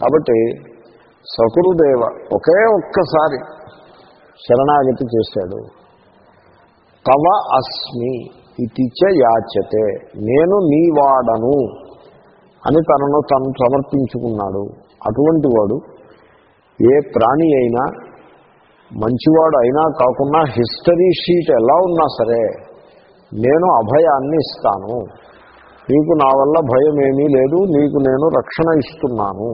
కాబట్టి సకురుదేవ ఒకే ఒక్కసారి శరణాగతి చేశాడు. తవ అస్మి ఇతిచ యాచతే నేను నీవాడను అని తనను తను సమర్పించుకున్నాడు. అటువంటి వాడు ఏ ప్రాణి అయినా మంచివాడు అయినా కాకుండా హిస్టరీ షీట్ ఎలా ఉన్నా సరే నేను అభయాన్ని ఇస్తాను. నీకు నా వల్ల భయం ఏమీ లేదు నీకు నేను రక్షణ ఇస్తున్నాను.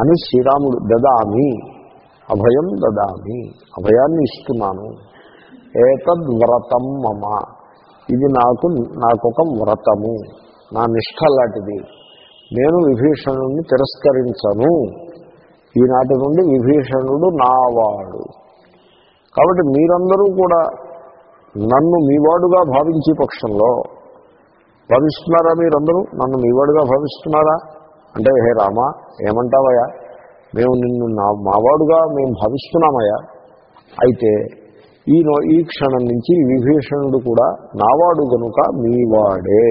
అని శ్రీరాముడు దదామి అభయం దదామి అభయాన్ని ఇస్తున్నాను. ఏతద్వ్రతం మమ ఇది నాకు నాకొక వ్రతము నా నిష్ఠ లాంటిది. నేను విభీషణుడిని తిరస్కరించను. ఈనాటి నుండి విభీషణుడు నావాడు. కాబట్టి మీరందరూ కూడా నన్ను మీవాడుగా భావించే పక్షంలో భావిస్తున్నారా మీరందరూ? నన్ను మీవాడుగా భావిస్తున్నారా? అంటే హే రామా ఏమంటావయ్యా? మేము నిన్ను నా మావాడుగా మేము భావిస్తున్నామయ్యా. అయితే ఈ ఈ క్షణం నుంచి విభీషణుడు కూడా నావాడు గనుక మీవాడే.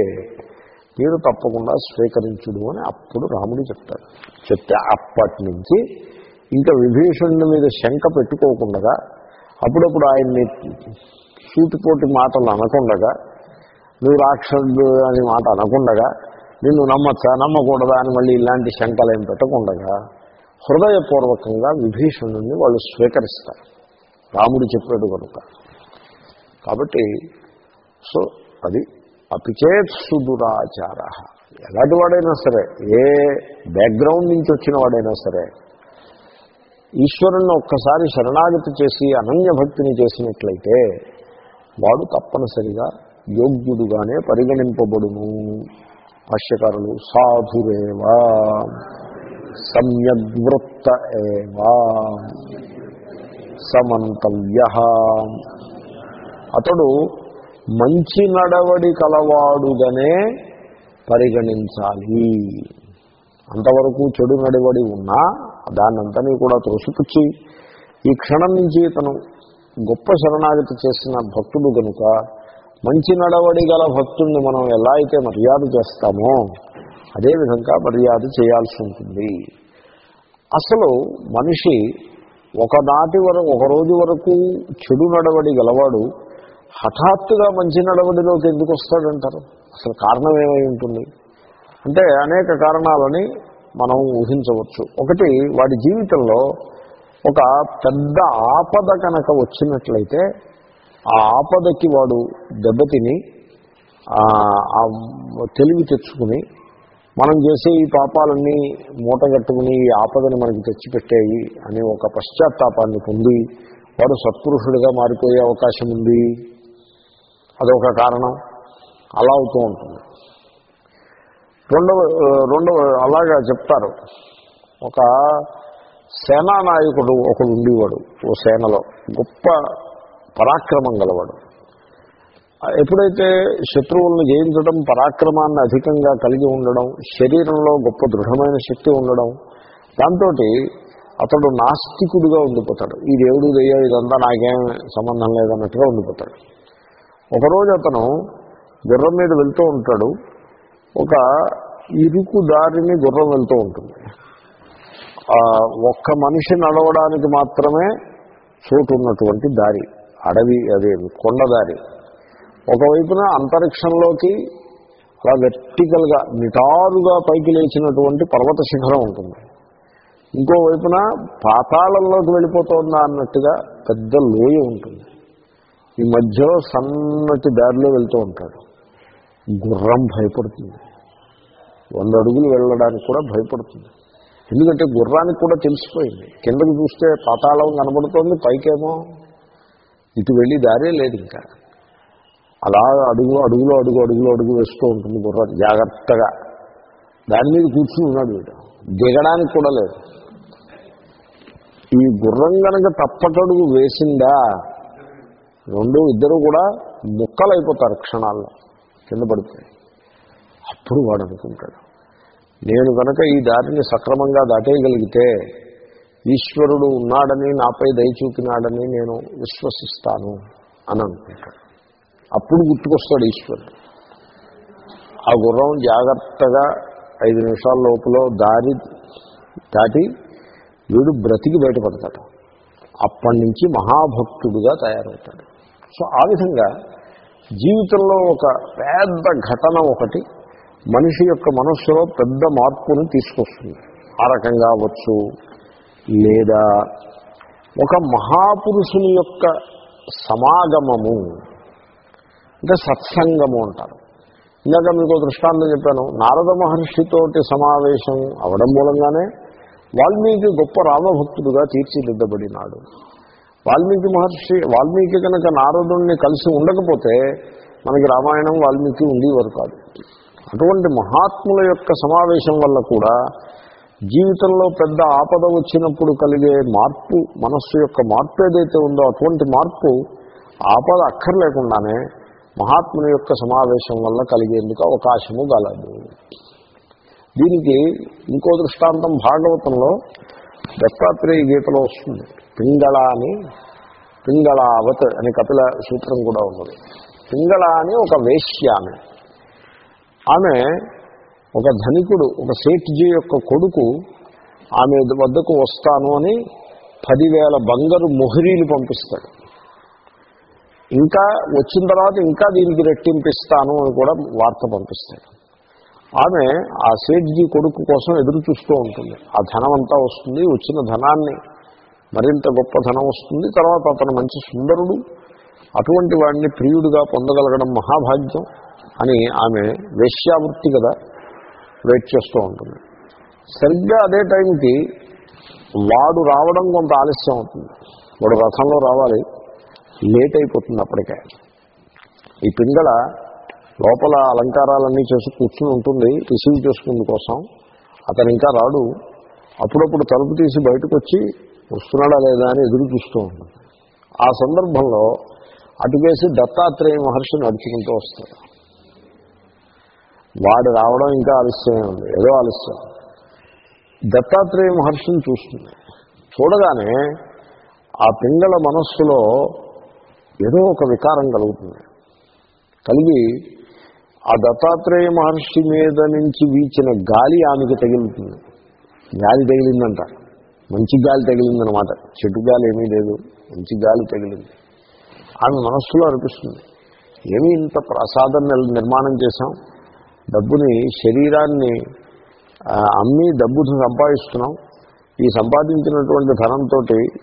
మీరు తప్పకుండా స్వీకరించుడు అని అప్పుడు రాముడు చెప్తాడు. చెప్తే అప్పటి నుంచి ఇంకా విభీషణుడి మీద శంక పెట్టుకోకుండా అప్పుడప్పుడు ఆయన్ని సూటిపోటి మాటలు అనకుండగా నువ్వు రాక్షసుడు అనే మాట అనకుండగా నిన్ను నమ్మచ్చా? నమ్మకూడదా అని మళ్ళీ ఇలాంటి శంకలేం పెట్టకుండగా హృదయపూర్వకంగా విభీషణుడిని వాళ్ళు స్వీకరిస్తారు. రాముడు చెప్పాడు కనుక. కాబట్టి సో అది అపిచేత్ సుదురాచార. ఎలాంటి వాడైనా సరే ఏ బ్యాక్గ్రౌండ్ నుంచి వచ్చిన వాడైనా సరే ఈశ్వరుణ్ణి ఒక్కసారి శరణాగతి చేసి అనన్య భక్తిని చేసినట్లయితే వాడు తప్పనిసరిగా యోగ్యుడుగానే పరిగణింపబడును. భాష్యకారులు సాధురేవా సమ్యగ్వృత్త ఏవా సమంతవ్య. అతడు మంచి నడవడి కలవాడుగానే పరిగణించాలి. అంతవరకు చెడు నడవడి ఉన్నా దాన్నంతని కూడా త్రోసిపుచ్చి ఈ క్షణం నుంచి తను గొప్ప శరణాగతి చేసిన భక్తుడు కనుక మంచి నడవడి గల భక్తుణ్ణి మనం ఎలా అయితే మర్యాద చేస్తామో అదేవిధంగా మర్యాద చేయాల్సి ఉంటుంది. అసలు మనిషి ఒకనాటి వరకు ఒక రోజు వరకు చెడు నడవడి గలవాడు హఠాత్తుగా మంచి నడవడిలోకి ఎందుకు వస్తాడంటారు? అసలు కారణం ఏమై ఉంటుంది? అంటే అనేక కారణాలని మనం ఊహించవచ్చు. ఒకటి వాడి జీవితంలో ఒక పెద్ద ఆపద కనుక వచ్చినట్లయితే ఆ ఆపదకి వాడు దెబ్బతిని ఆ తెలివి తెచ్చుకుని మనం చేసే ఈ పాపాలన్నీ మూటగట్టుకుని ఈ ఆపదని మనకి తెచ్చిపెట్టాయి అని ఒక పశ్చాత్తాపాన్ని పొంది వాడు సత్పురుషుడిగా మారిపోయే అవకాశం ఉంది. అదొక కారణం. అలా అవుతూ ఉంటుంది. రెండవ రెండవ అలాగా చెప్తారు. ఒక సేనా నాయకుడు ఒకడు ఉండేవాడు ఓ సేనలో. గొప్ప పరాక్రమం గలవాడు. ఎప్పుడైతే శత్రువులను జయించడం పరాక్రమాన్ని అధికంగా కలిగి ఉండడం శరీరంలో గొప్ప దృఢమైన శక్తి ఉండడం దాంతో అతడు నాస్తికుడిగా ఉండిపోతాడు. ఈ దేవుడు దయ్యా ఇదంతా నాకేం సంబంధం లేదన్నట్టుగా ఉండిపోతాడు. ఒకరోజు అతను గుర్రం మీద వెళ్తూ ఉంటాడు. ఒక ఇరుకు దారిని గుర్రం వెళ్తూ ఉంటుంది. ఒక్క మనిషి నడవడానికి మాత్రమే చోటు ఉన్నటువంటి దారి. అడవి అదే కొండదారి. ఒకవైపున అంతరిక్షంలోకి అలా వెర్టికల్గా నిటారుగా పైకి లేచినటువంటి పర్వత శిఖరం ఉంటుంది. ఇంకోవైపున పాతాళంలోకి వెళ్ళిపోతుందా అన్నట్టుగా పెద్ద లోయ ఉంటుంది. ఈ మధ్యలో సన్నటి దారిలో వెళ్తూ ఉంటాడు. గుర్రం భయపడుతుంది. వంద అడుగులు వెళ్ళడానికి కూడా భయపడుతుంది. ఎందుకంటే గుర్రానికి కూడా తెలిసిపోయింది. కిందకి చూస్తే పాతాళం కనబడుతోంది పైకేమో ఇటు వెళ్ళి దారే లేదు ఇంకా. అలా అడుగు అడుగులో అడుగు అడుగులో అడుగు వేస్తూ ఉంటుంది గుర్రం జాగ్రత్తగా. దాని మీద కూర్చుని ఉన్నాడు వీడు. దిగడానికి కూడా లేదు. ఈ గుర్రం కనుక తప్పటడుగు వేసిందా రెండు ఇద్దరు కూడా ముక్కలైపోతారు క్షణాల్లో కింద పడిపోయి అప్పుడు వాడు అనుకుంటాడు నేను కనుక ఈ దారిని సక్రమంగా దాటేయగలిగితే ఈశ్వరుడు ఉన్నాడని నాపై దయచూపినాడని నేను విశ్వసిస్తాను అని అనుకుంటాడు. అప్పుడు గుర్తుకొస్తాడు ఈశ్వరుడు. ఆ గుర్రం జాగ్రత్తగా ఐదు నిమిషాల లోపల దారి దాటి వీడు బ్రతికి బయటపడతాడు. అప్పటి నుంచి మహాభక్తుడుగా తయారవుతాడు. సో ఆ విధంగా జీవితంలో ఒక పెద్ద ఘటన ఒకటి మనిషి యొక్క మనస్సులో పెద్ద మార్పును తీసుకొస్తుంది. ఆ రకంగా అవ్వచ్చు లేదా ఒక మహాపురుషుని యొక్క సమాగమము. అంటే సత్సంగము అంటారు. ఇందాక మీకు దృష్టాంతం చెప్పాను నారద మహర్షితోటి సమావేశం అవడం మూలంగానే వాల్మీకి గొప్ప రామభక్తుడుగా తీర్చిదిద్దబడినాడు. వాల్మీకి మహర్షి వాల్మీకి కనుక నారదుణ్ణి కలిసి ఉండకపోతే మనకి రామాయణం వాల్మీకి ఉండేవారు కాదు. అటువంటి మహాత్ముల యొక్క సమావేశం వల్ల కూడా జీవితంలో పెద్ద ఆపద వచ్చినప్పుడు కలిగే మార్పు మనస్సు యొక్క మార్పు ఏదైతే ఉందో అటువంటి మార్పు ఆపద అక్కర్లేకుండానే మహాత్ముని యొక్క సమావేశం వల్ల కలిగేందుకు అవకాశము గలదు. దీనికి ఇంకో దృష్టాంతం భాగవతంలో దత్తాత్రేయ గీతలో వస్తుంది. పింగళ అని పింగళావత్ అని కపిల సూత్రం కూడా ఉన్నది. పింగళ అని ఒక వేశ్య ఆమె. ఆమె ఒక ధనికుడు ఒక సేట్జీ యొక్క కొడుకు ఆమె వద్దకు వస్తాను అని పదివేల బంగారు మొహరీలు పంపిస్తాడు. ఇంకా వచ్చిన తర్వాత ఇంకా దీనికి రెట్టింపిస్తాను అని కూడా వార్త పంపిస్తాడు. ఆమె ఆ సేట్జీ కొడుకు కోసం ఎదురు చూస్తూ ఉంటుంది. ఆ ధనం అంతా వస్తుంది వచ్చిన ధనాన్ని మరింత గొప్ప ధనం వస్తుంది. తర్వాత అతను మంచి సుందరుడు అటువంటి వాడిని ప్రియుడిగా పొందగలగడం మహాభాగ్యం అని ఆమె వేశ్యావృత్తి కదా. వెయిట్ చేస్తూ ఉంటుంది. సరిగ్గా అదే టైంకి వాడు రావడం కొంత ఆలస్యం అవుతుంది. వాడు రథంలో రావాలి. లేట్ అయిపోతుంది అప్పటికే. ఈ పింగళ లోపల అలంకారాలన్నీ చేసి కూర్చుని ఉంటుంది. రిసీవ్ చేసుకునే కోసం అతను ఇంకా రాడు. అప్పుడప్పుడు తలుపు తీసి బయటకు వచ్చి వస్తున్నాడా లేదా అని ఎదురు చూస్తూ ఉంటుంది. ఆ సందర్భంలో అటుకేసి దత్తాత్రేయ మహర్షి నడుచుకుంటూ వస్తాడు. వాడు రావడం ఇంకా ఆలస్యమే ఉంది. ఏదో ఆలస్యం. దత్తాత్రేయ మహర్షిని చూస్తుంది. చూడగానే ఆ పింగళ మనస్సులో ఏదో ఒక వికారం కలుగుతుంది. కలిగి ఆ దత్తాత్రేయ మహర్షి మీద నుంచి వీచిన గాలి ఆమెకి తగిలుతుంది. గాలి తగిలిందంట. మంచి గాలి తగిలిందనమాట చెట్టు గాలి ఏమీ లేదు. మంచి గాలి తగిలింది. ఆమె మనస్సులో అనిపిస్తుంది. ఏమీ ఇంత ప్రసాదం నిర్మాణం చేశాం? డబ్బుని శరీరాన్ని అమ్మి డబ్బు సంపాదిస్తున్నాం. ఈ సంపాదించినటువంటి ధనంతో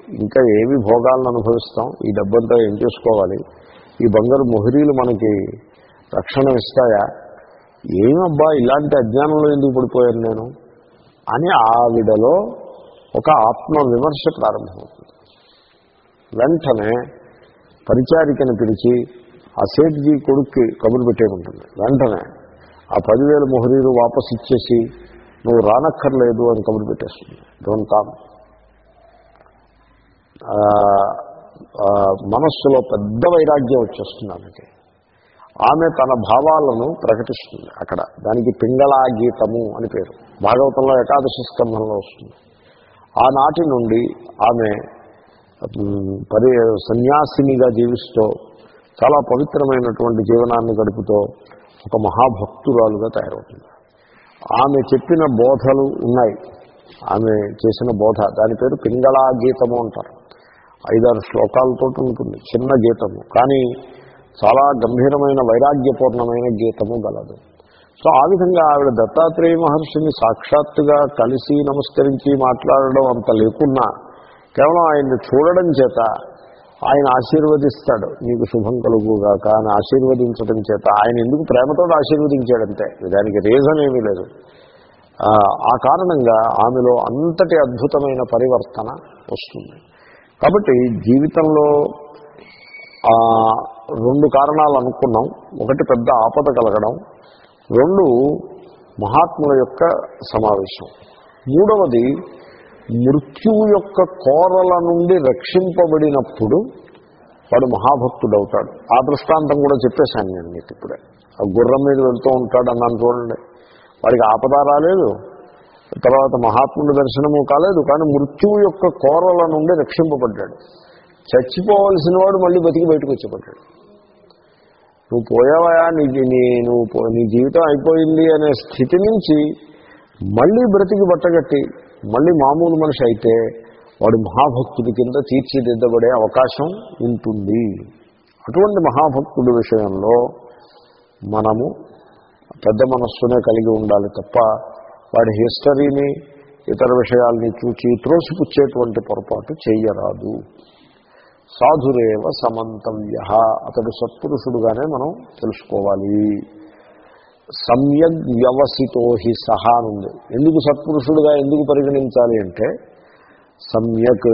ఇంకా ఏవి భోగాలను అనుభవిస్తాం. ఈ డబ్బంతా ఏం చేసుకోవాలి? ఈ బంగారు మొహరీలు మనకి రక్షణ ఇస్తాయా? ఏమబ్బా ఇలాంటి అజ్ఞానంలో ఎందుకు పడిపోయాను నేను? అని ఆవిడలో ఒక ఆత్మ విమర్శ ప్రారంభమవుతుంది. వెంటనే పరిచారికను పిలిచి ఆ సేట్జీ కొడుక్కి కబురు పెట్టేకుంటుంది వెంటనే ఆ పదివేల మొహరీలు వాపస్ ఇచ్చేసి నువ్వు రానక్కర్లేదు అని కబురు పెట్టేస్తుంది. డోంట్ కామ్ మనస్సులో పెద్ద వైరాగ్యం వచ్చేస్తుంది ఆమెకి. ఆమె తన భావాలను ప్రకటిస్తుంది అక్కడ. దానికి పింగళా గీతము అని పేరు. భాగవతంలో ఏకాదశి స్కంధంలో వస్తుంది. ఆనాటి నుండి ఆమె పరి సన్యాసినిగా జీవిస్తూ చాలా పవిత్రమైనటువంటి జీవనాన్ని గడుపుతూ ఒక మహాభక్తురాలుగా తయారవుతుంది. ఆమె చెప్పిన బోధలు ఉన్నాయి. ఆమె చేసిన బోధ దాని పేరు పింగళా గీతము అంటారు. ఐదారు శ్లోకాలతో ఉంటుంది చిన్న గీతము. కానీ చాలా గంభీరమైన వైరాగ్యపూర్ణమైన గీతము గలదు. సో ఆ విధంగా ఆవిడ దత్తాత్రేయ మహర్షిని సాక్షాత్తుగా కలిసి నమస్కరించి మాట్లాడడం అంత లేకున్నా కేవలం ఆయన్ని చూడడం చేత ఆయన ఆశీర్వదిస్తాడు నీకు శుభం కలుగుగాక అని ఆశీర్వదించడం చేత. ఆయన ఎందుకు ప్రేమతో ఆశీర్వదించాడంతే దానికి రీజన్ ఏమీ లేదు. ఆ, కారణంగా ఆమెలో అంతటి అద్భుతమైన పరివర్తన వస్తుంది. కాబట్టి జీవితంలో రెండు కారణాలు అనుకున్నాం. ఒకటి పెద్ద ఆపద కలగడం రెండు మహాత్ముల యొక్క సమావేశం. మూడవది మృత్యువు యొక్క కోరల నుండి రక్షింపబడినప్పుడు వాడు మహాభక్తుడవుతాడు. ఆ దృష్టాంతం కూడా చెప్పేశాను నేను మీకు ఇప్పుడే. ఆ గుర్రం మీద వెళ్తూ ఉంటాడు అన్నాను చూడండి. వాడికి ఆపద రాలేదు. తర్వాత మహాత్ముడి దర్శనము కాలేదు కానీ మృత్యువు యొక్క కోరల నుండి రక్షింపబడ్డాడు. చచ్చిపోవలసిన వాడు మళ్ళీ బతికి బయటకు వచ్చేపడ్డాడు నువ్వు పోయావా? నీ నీ నువ్వు నీ జీవితం అయిపోయింది అనే స్థితి నుంచి మళ్ళీ బ్రతికి బట్టగట్టి మళ్ళీ మామూలు మనిషి అయితే వాడు మహాభక్తుడి కింద తీర్చిదిద్దబడే అవకాశం ఉంటుంది. అటువంటి మహాభక్తుడి విషయంలో మనము పెద్ద మనస్సునే కలిగి ఉండాలి తప్ప వాడి హిస్టరీని ఇతర విషయాల్ని చూచి త్రోసిపుచ్చేటువంటి పొరపాటు చేయరాదు సాధురేవ సమంతవ్య. అతడు సత్పురుషుడుగానే మనం తెలుసుకోవాలి. సమ్యగ్ వ్యవసితో హి సహా ఉంది. ఎందుకు సత్పురుషుడుగా ఎందుకు పరిగణించాలి అంటే సమ్యక్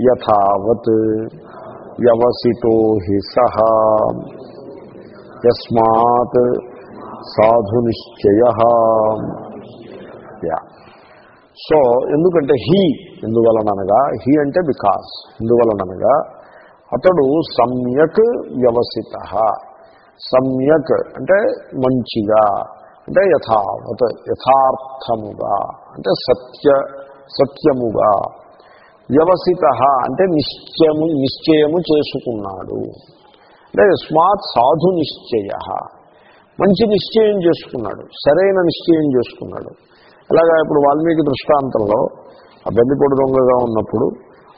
యథావత్ వ్యవసితో హి సహా. యస్మాత్ సాధు నిశ్చయ. సో ఎందుకంటే హీ ఎందువలననగా హీ అంటే బికాస్ ఎందువలననగా అతడు సమ్యక్ వ్యవసిత. సమ్యక్ అంటే మంచిగా అంటే యథావత్ యథార్థముగా అంటే సత్య సత్యముగా. వ్యవసిత అంటే నిశ్చయము నిశ్చయము చేసుకున్నాడు. అంటే స్మాత్ సాధు నిశ్చయ. మంచి నిశ్చయం చేసుకున్నాడు సరైన నిశ్చయం చేసుకున్నాడు. అలాగా ఇప్పుడు వాల్మీకి దృష్టాంతంలో ఆ బెండిపొడి దొంగగా ఉన్నప్పుడు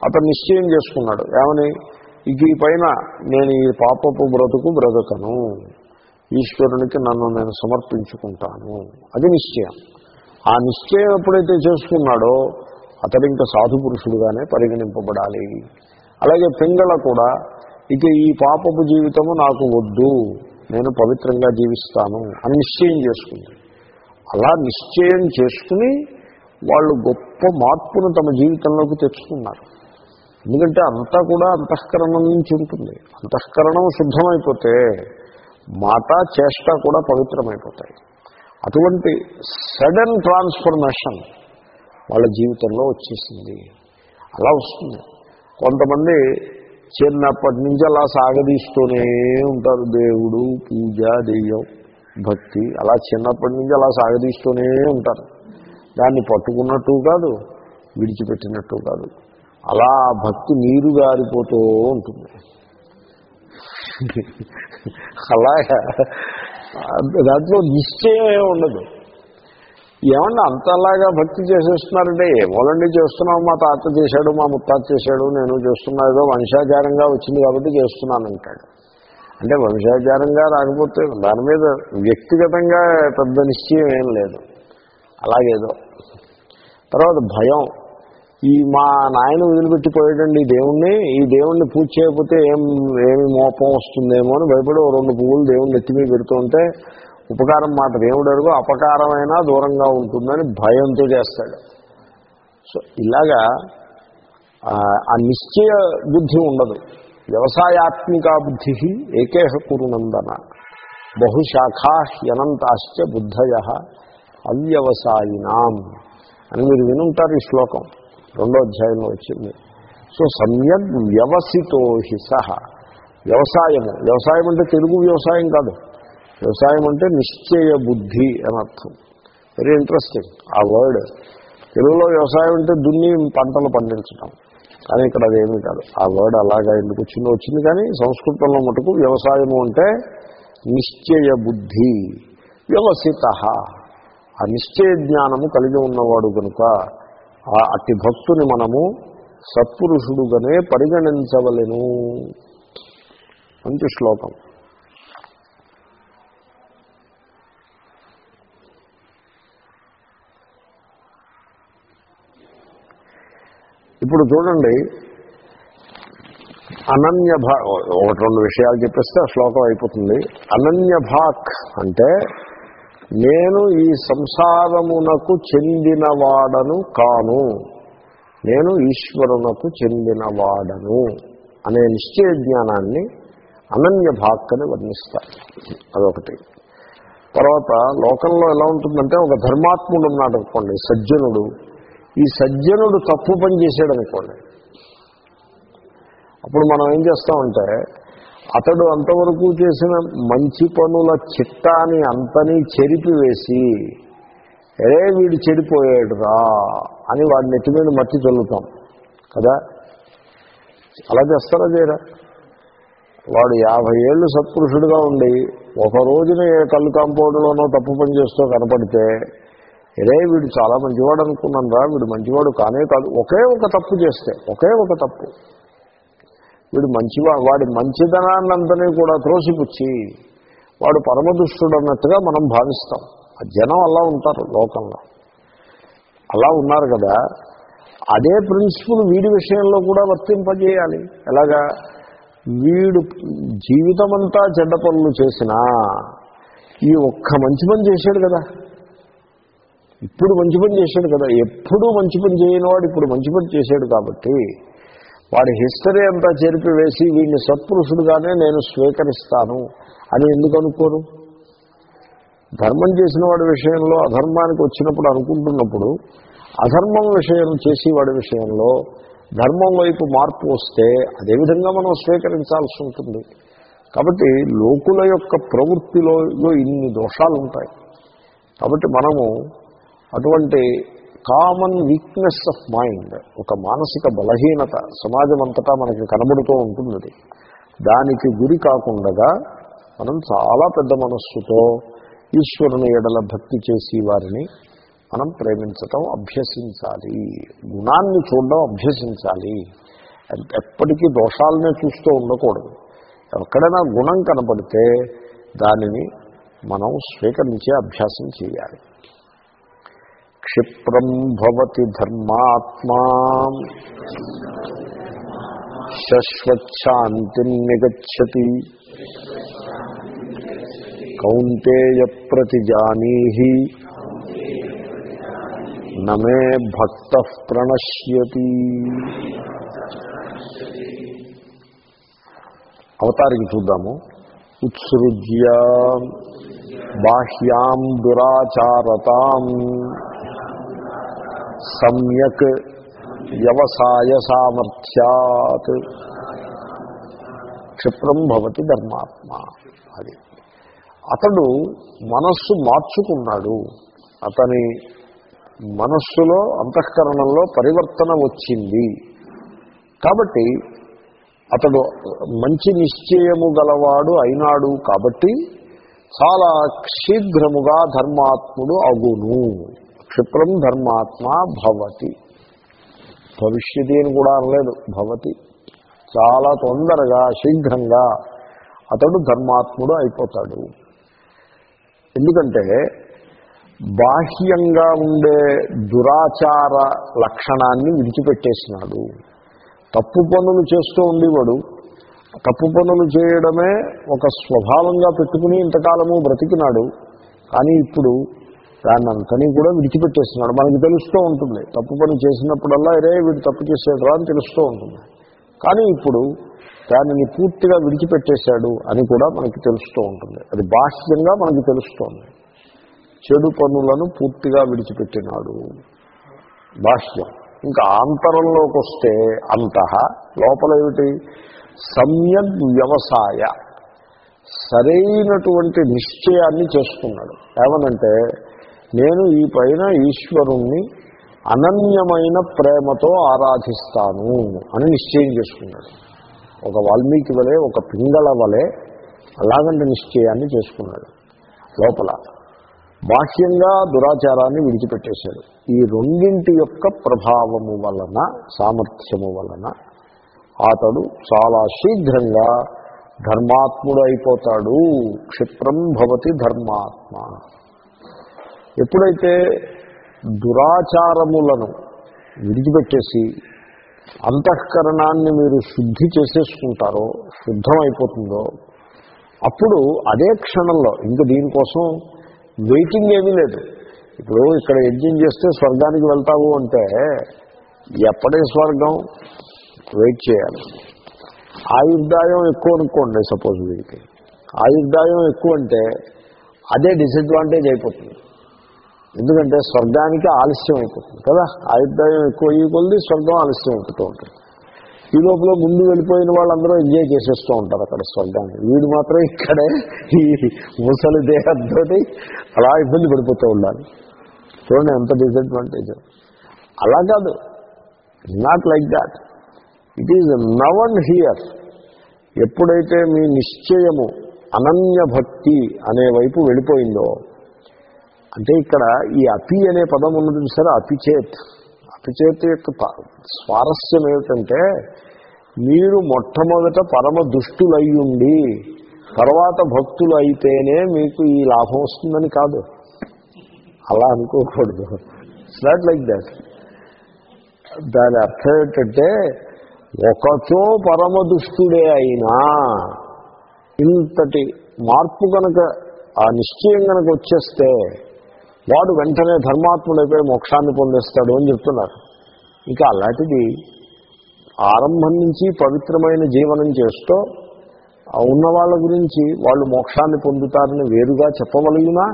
అతను నిశ్చయం చేసుకున్నాడు. ఏమని? ఇక ఈ పైన నేను ఈ పాపపు బ్రతుకు బ్రతకను. ఈశ్వరునికి నన్ను నేను సమర్పించుకుంటాను. అది నిశ్చయం. ఆ నిశ్చయం ఎప్పుడైతే చేసుకున్నాడో అతడు ఇంకా సాధు పురుషుడుగానే పరిగణింపబడాలి. అలాగే పింగళ కూడా ఇక ఈ పాపపు జీవితము నాకు వద్దు నేను పవిత్రంగా జీవిస్తాను అని నిశ్చయం చేసుకుంది. అలా నిశ్చయం చేసుకుని వాళ్ళు గొప్ప మార్పును తమ జీవితంలోకి తెచ్చుకున్నారు. ఎందుకంటే అంతా కూడా అంతఃకరణం నుంచి ఉంటుంది. అంతఃకరణం శుద్ధమైపోతే మాట చేష్ట కూడా పవిత్రమైపోతాయి. అటువంటి సడన్ ట్రాన్స్ఫర్మేషన్ వాళ్ళ జీవితంలో వచ్చేసింది. అలా వస్తుంది. కొంతమంది చిన్నప్పటి నుంచి అలా సాగదీస్తూనే ఉంటారు. దేవుడు పూజ దెయ్యం భక్తి అలా చిన్నప్పటి నుంచి అలా సాగదీస్తూనే ఉంటారు. దాన్ని పట్టుకున్నట్టు కాదు విడిచిపెట్టినట్టు కాదు. అలా భక్తి నీరు గారిపోతూ ఉంటుంది. అలాగా దాంట్లో నిశ్చయం ఉండదు. ఏమన్నా అంతలాగా భక్తి చేసేస్తున్నారంటే ఏమోలండి చేస్తున్నాం మా తాత చేశాడు మా ముత్తాత చేశాడు నేను చేస్తున్నా ఏదో వంశాచారంగా వచ్చింది కాబట్టి చేస్తున్నానంటాడు అంటే వంశాచారంగా రాకపోతే దాని మీద వ్యక్తిగతంగా పెద్ద నిశ్చయం ఏం లేదు. అలాగేదో. తర్వాత భయం. ఈ మా నాయన వదిలిపెట్టిపోయాడండి ఈ దేవుణ్ణి. ఈ దేవుణ్ణి పూజ చేయకపోతే ఏం ఏమి మోపం వస్తుందేమో అని భయపడి రెండు పువ్వులు దేవుణ్ణి ఎత్తి మీద పెడుతుంటే ఉపకారం మాట దేవుడు అడుగు అపకారమైనా దూరంగా ఉంటుందని భయంతో చేస్తాడు. సో ఇలాగా ఆ నిశ్చయ బుద్ధి ఉండదు. వ్యవసాయాత్మిక బుద్ధి ఏకేహ కురునందన. బహుశాఖా హ్యనంతాశ్చ బుద్ధయ అవ్యవసాయినాం అని మీరు వినుంటారు ఈ శ్లోకం. రెండో అధ్యాయంలో వచ్చింది. సో సమ్యగ్ వ్యవసితో హి సహ. వ్యవసాయము. వ్యవసాయం అంటే తెలుగు వ్యవసాయం కాదు. వ్యవసాయం అంటే నిశ్చయ బుద్ధి అని అర్థం. వెరీ ఇంట్రెస్టింగ్ ఆ వర్డ్ తెలుగులో వ్యవసాయం అంటే దున్ని పంటలు పండించడం కానీ ఇక్కడ అదేమీ కాదు. ఆ వర్డ్ అలాగా ఎందుకు వచ్చిందో వచ్చింది కానీ సంస్కృతంలో మటుకు వ్యవసాయము అంటే నిశ్చయ బుద్ధి. వ్యవసిత. ఆ నిశ్చయ జ్ఞానము కలిగి ఉన్నవాడు కనుక అట్టి భక్తుని మనము సత్పురుషుడుగానే పరిగణించవలను. మంచి శ్లోకం. ఇప్పుడు చూడండి అనన్య భా ఒకటి రెండు విషయాలు చెప్పేస్తే ఆ శ్లోకం అయిపోతుంది. అనన్య భాక్ అంటే నేను ఈ సంసారమునకు చెందినవాడను కాను. నేను ఈశ్వరునకు చెందినవాడను అనే నిశ్చయ జ్ఞానాన్ని అనన్య భాక్కని వర్ణిస్తారు. అదొకటి. తర్వాత లోకంలో ఎలా ఉంటుందంటే ఒక ధర్మాత్ముడు ఉన్నాడు అనుకోండి సజ్జనుడు. ఈ సజ్జనుడు తప్పు పని చేశాడు అనుకోండి. అప్పుడు మనం ఏం చేస్తామంటే అతడు అంతవరకు చేసిన మంచి పనుల చిట్టాని అంతని చెరిపివేసి ఏ వీడు చెడిపోయాడురా అని వాడి నెత్తి మీద మట్టి చల్లుతాం. కదా? అలా చేస్తారా చేయరా? వాడు యాభై ఏళ్ళు సత్పురుషుడుగా ఉండి ఒక రోజున ఏ కళ్ళు కాంపౌండ్లోనో తప్పు పని చేస్తూ కనపడితే అరే వీడు చాలా మంచివాడు అనుకున్నాను రా వీడు మంచివాడు కానే కాదు ఒకే ఒక తప్పు చేస్తే ఒకే ఒక తప్పు. వీడు మంచివా వాడి మంచిదనాన్నంతని కూడా త్రోసిపుచ్చి వాడు పరమదుష్టుడు అన్నట్టుగా మనం భావిస్తాం. ఆ జనం అలా ఉంటారు లోకంలో. అలా ఉన్నారు కదా. అదే ప్రిన్సిపల్ వీడి విషయంలో కూడా వర్తింపజేయాలి. ఎలాగా? వీడు జీవితమంతా చెడ్డ పనులు చేసినా ఈ ఒక్క మంచి పని చేశాడు కదా. ఇప్పుడు మంచి పని చేశాడు కదా. ఎప్పుడూ మంచి పని చేయని వాడు ఇప్పుడు మంచి పని చేశాడు కాబట్టి వాడి హిస్టరీ అంతా చెరిపివేసి వీడిని సత్పురుషుడుగానే నేను స్వీకరిస్తాను అని ఎందుకు అనుకోరు ధర్మం చేసిన వాడి విషయంలో అధర్మానికి వచ్చినప్పుడు అనుకుంటున్నప్పుడు అధర్మం విషయం చేసి వాడి విషయంలో ధర్మం వైపు మార్పు వస్తే అదేవిధంగా మనం స్వీకరించాల్సి ఉంటుంది. కాబట్టి లోకుల యొక్క ప్రవృత్తిలో ఇన్ని దోషాలు ఉంటాయి కాబట్టి మనము అటువంటి కామన్ వీక్నెస్ ఆఫ్ మైండ్ ఒక మానసిక బలహీనత సమాజం అంతటా మనకి కనబడుతూ ఉంటుంది దానికి గురి కాకుండా మనం చాలా పెద్ద మనస్సుతో ఈశ్వరుని ఎడల భక్తి చేసి వారిని మనం ప్రేమించటం అభ్యసించాలి. గుణాన్ని చూడడం అభ్యసించాలి. ఎప్పటికీ దోషాలనే చూస్తూ ఉండకూడదు. ఎక్కడైనా గుణం కనపడితే దానిని మనం స్వీకరించే అభ్యాసం చేయాలి. క్షిప్రం భవతి ధర్మాత్మా. శశ్వచ్ఛాంతి నిగచ్చతి కౌంతేయ ప్రతిజానీ నమే భక్త ప్రణశ్యతి. అవతారికి చూద్దాము. ఉత్సృజ్య బాహ్యాం దురాచారతాం. సమ్యక్ వ్యవసాయ సామర్థ్యాత్. క్షిప్రం భవతి ధర్మాత్మ. అది. అతడు మనస్సు మార్చుకున్నాడు. అతని మనస్సులో అంతఃకరణంలో పరివర్తన వచ్చింది. కాబట్టి అతడు మంచి నిశ్చయము గలవాడు అయినాడు కాబట్టి చాలా శీఘ్రముగా ధర్మాత్ముడు అగును. క్షిప్రం ధర్మాత్మ భవతి. భవిష్యతి అని కూడా అనలేదు భవతి. చాలా తొందరగా శీఘ్రంగా అతడు ధర్మాత్ముడు అయిపోతాడు. ఎందుకంటే బాహ్యంగా ఉండే దురాచార లక్షణాన్ని విడిచిపెట్టేసినాడు. తప్పు పనులు చేస్తూ ఉండేవాడు. తప్పు పనులు చేయడమే ఒక స్వభావంగా పెట్టుకుని ఇంతకాలము బ్రతికినాడు. కానీ ఇప్పుడు దాన్నంతని కూడా విడిచిపెట్టేస్తున్నాడు. మనకి తెలుస్తూ ఉంటుంది. తప్పు పని చేసినప్పుడల్లా అరే వీడు తప్పు చేసేదా అని తెలుస్తూ ఉంటుంది. కానీ ఇప్పుడు దానిని పూర్తిగా విడిచిపెట్టేశాడు అని కూడా మనకి తెలుస్తూ ఉంటుంది. అది బాహ్యంగా మనకి తెలుస్తోంది. చెడు పనులను పూర్తిగా విడిచిపెట్టినాడు. బాహ్యం. ఇంకా ఆంతరంలోకి వస్తే అంత లోపల ఏమిటి సమ్యగ్ వ్యవసాయ. సరైనటువంటి నిశ్చయాన్ని చేసుకున్నాడు ఏమనంటే నేను ఈ పైన ఈశ్వరుణ్ణి అనన్యమైన ప్రేమతో ఆరాధిస్తాను అని నిశ్చయం చేసుకున్నాడు. ఒక వాల్మీకి వలె ఒక పింగళ వలె అలాగంటే నిశ్చయాన్ని చేసుకున్నాడు. లోపల బాహ్యంగా దురాచారాన్ని విడిచిపెట్టేశాడు. ఈ రెండింటి యొక్క ప్రభావము వలన సామర్థ్యము వలన అతడు చాలా శీఘ్రంగా ధర్మాత్ముడు అయిపోతాడు క్షిప్రం భవతి ధర్మాత్మ. ఎప్పుడైతే దురాచారములను విడిచిపెట్టేసి అంతఃకరణాన్ని మీరు శుద్ధి చేసేసుకుంటారో శుద్ధమైపోతుందో అప్పుడు అదే క్షణంలో ఇంక దీనికోసం వెయిటింగ్ ఏమీ లేదు. ఇప్పుడు ఇక్కడ యజ్ఞం చేస్తే స్వర్గానికి వెళ్తావు అంటే ఎప్పటి స్వర్గం? వెయిట్ చేయాలి. ఆయుర్దాయం ఎక్కువ అనుకోండి సపోజ్ వీడికి. ఆయుర్దాయం ఎక్కువ అంటే అదే డిసడ్వాంటేజ్ అయిపోతుంది. ఎందుకంటే స్వర్గానికి ఆలస్యం అయిపోతుంది కదా? ఆయుర్దాయం ఎక్కువ అయ్యి కొద్ది స్వర్గం ఆలస్యం అయిపోతూ ఉంటుంది. ఈ లోపల ముందు వెళ్ళిపోయిన వాళ్ళందరూ ఎంజాయ్ చేసేస్తూ ఉంటారు అక్కడ స్వర్గాన్ని. వీడు మాత్రం ఇక్కడే ఈ ముసలి దేహంతో అలా ఇబ్బంది పడిపోతూ ఉండాలి. చూడండి ఎంత డిసడ్వాంటేజ్ అలా కాదు. Not like that it is now and here ఎప్పుడైతే మీ నిశ్చయము అనన్య భక్తి అనే వైపు వెళ్ళిపోయిందో అంటే ఇక్కడ ఈ అపి అనే పదం ఉన్నది సరే అపిచేత్. అపిచేత్ యొక్క స్వారస్యం ఏమిటంటే మీరు మొట్టమొదట పరమ దుష్టులయ్యుండి తర్వాత భక్తులు అయితేనే మీకు ఈ లాభం వస్తుందని కాదు. అలా అనుకోకూడదు. ఇట్స్ నాట్ లైక్ దాట్ దాని అర్థం ఏంటంటే ఒకచో పరమ దుష్టుడే అయినా ఇంతటి మార్పు కనుక ఆ నిశ్చయం కనుక వచ్చేస్తే వాడు వెంటనే ధర్మాత్ముడైపోయి మోక్షాన్ని పొందేస్తాడు అని చెప్తున్నారు. ఇక అలాంటిది ఆరంభం నుంచి పవిత్రమైన జీవనం చేస్తూ ఉన్న వాళ్ళ గురించి వాళ్ళు మోక్షాన్ని పొందుతారని వేరుగా చెప్పవలయునా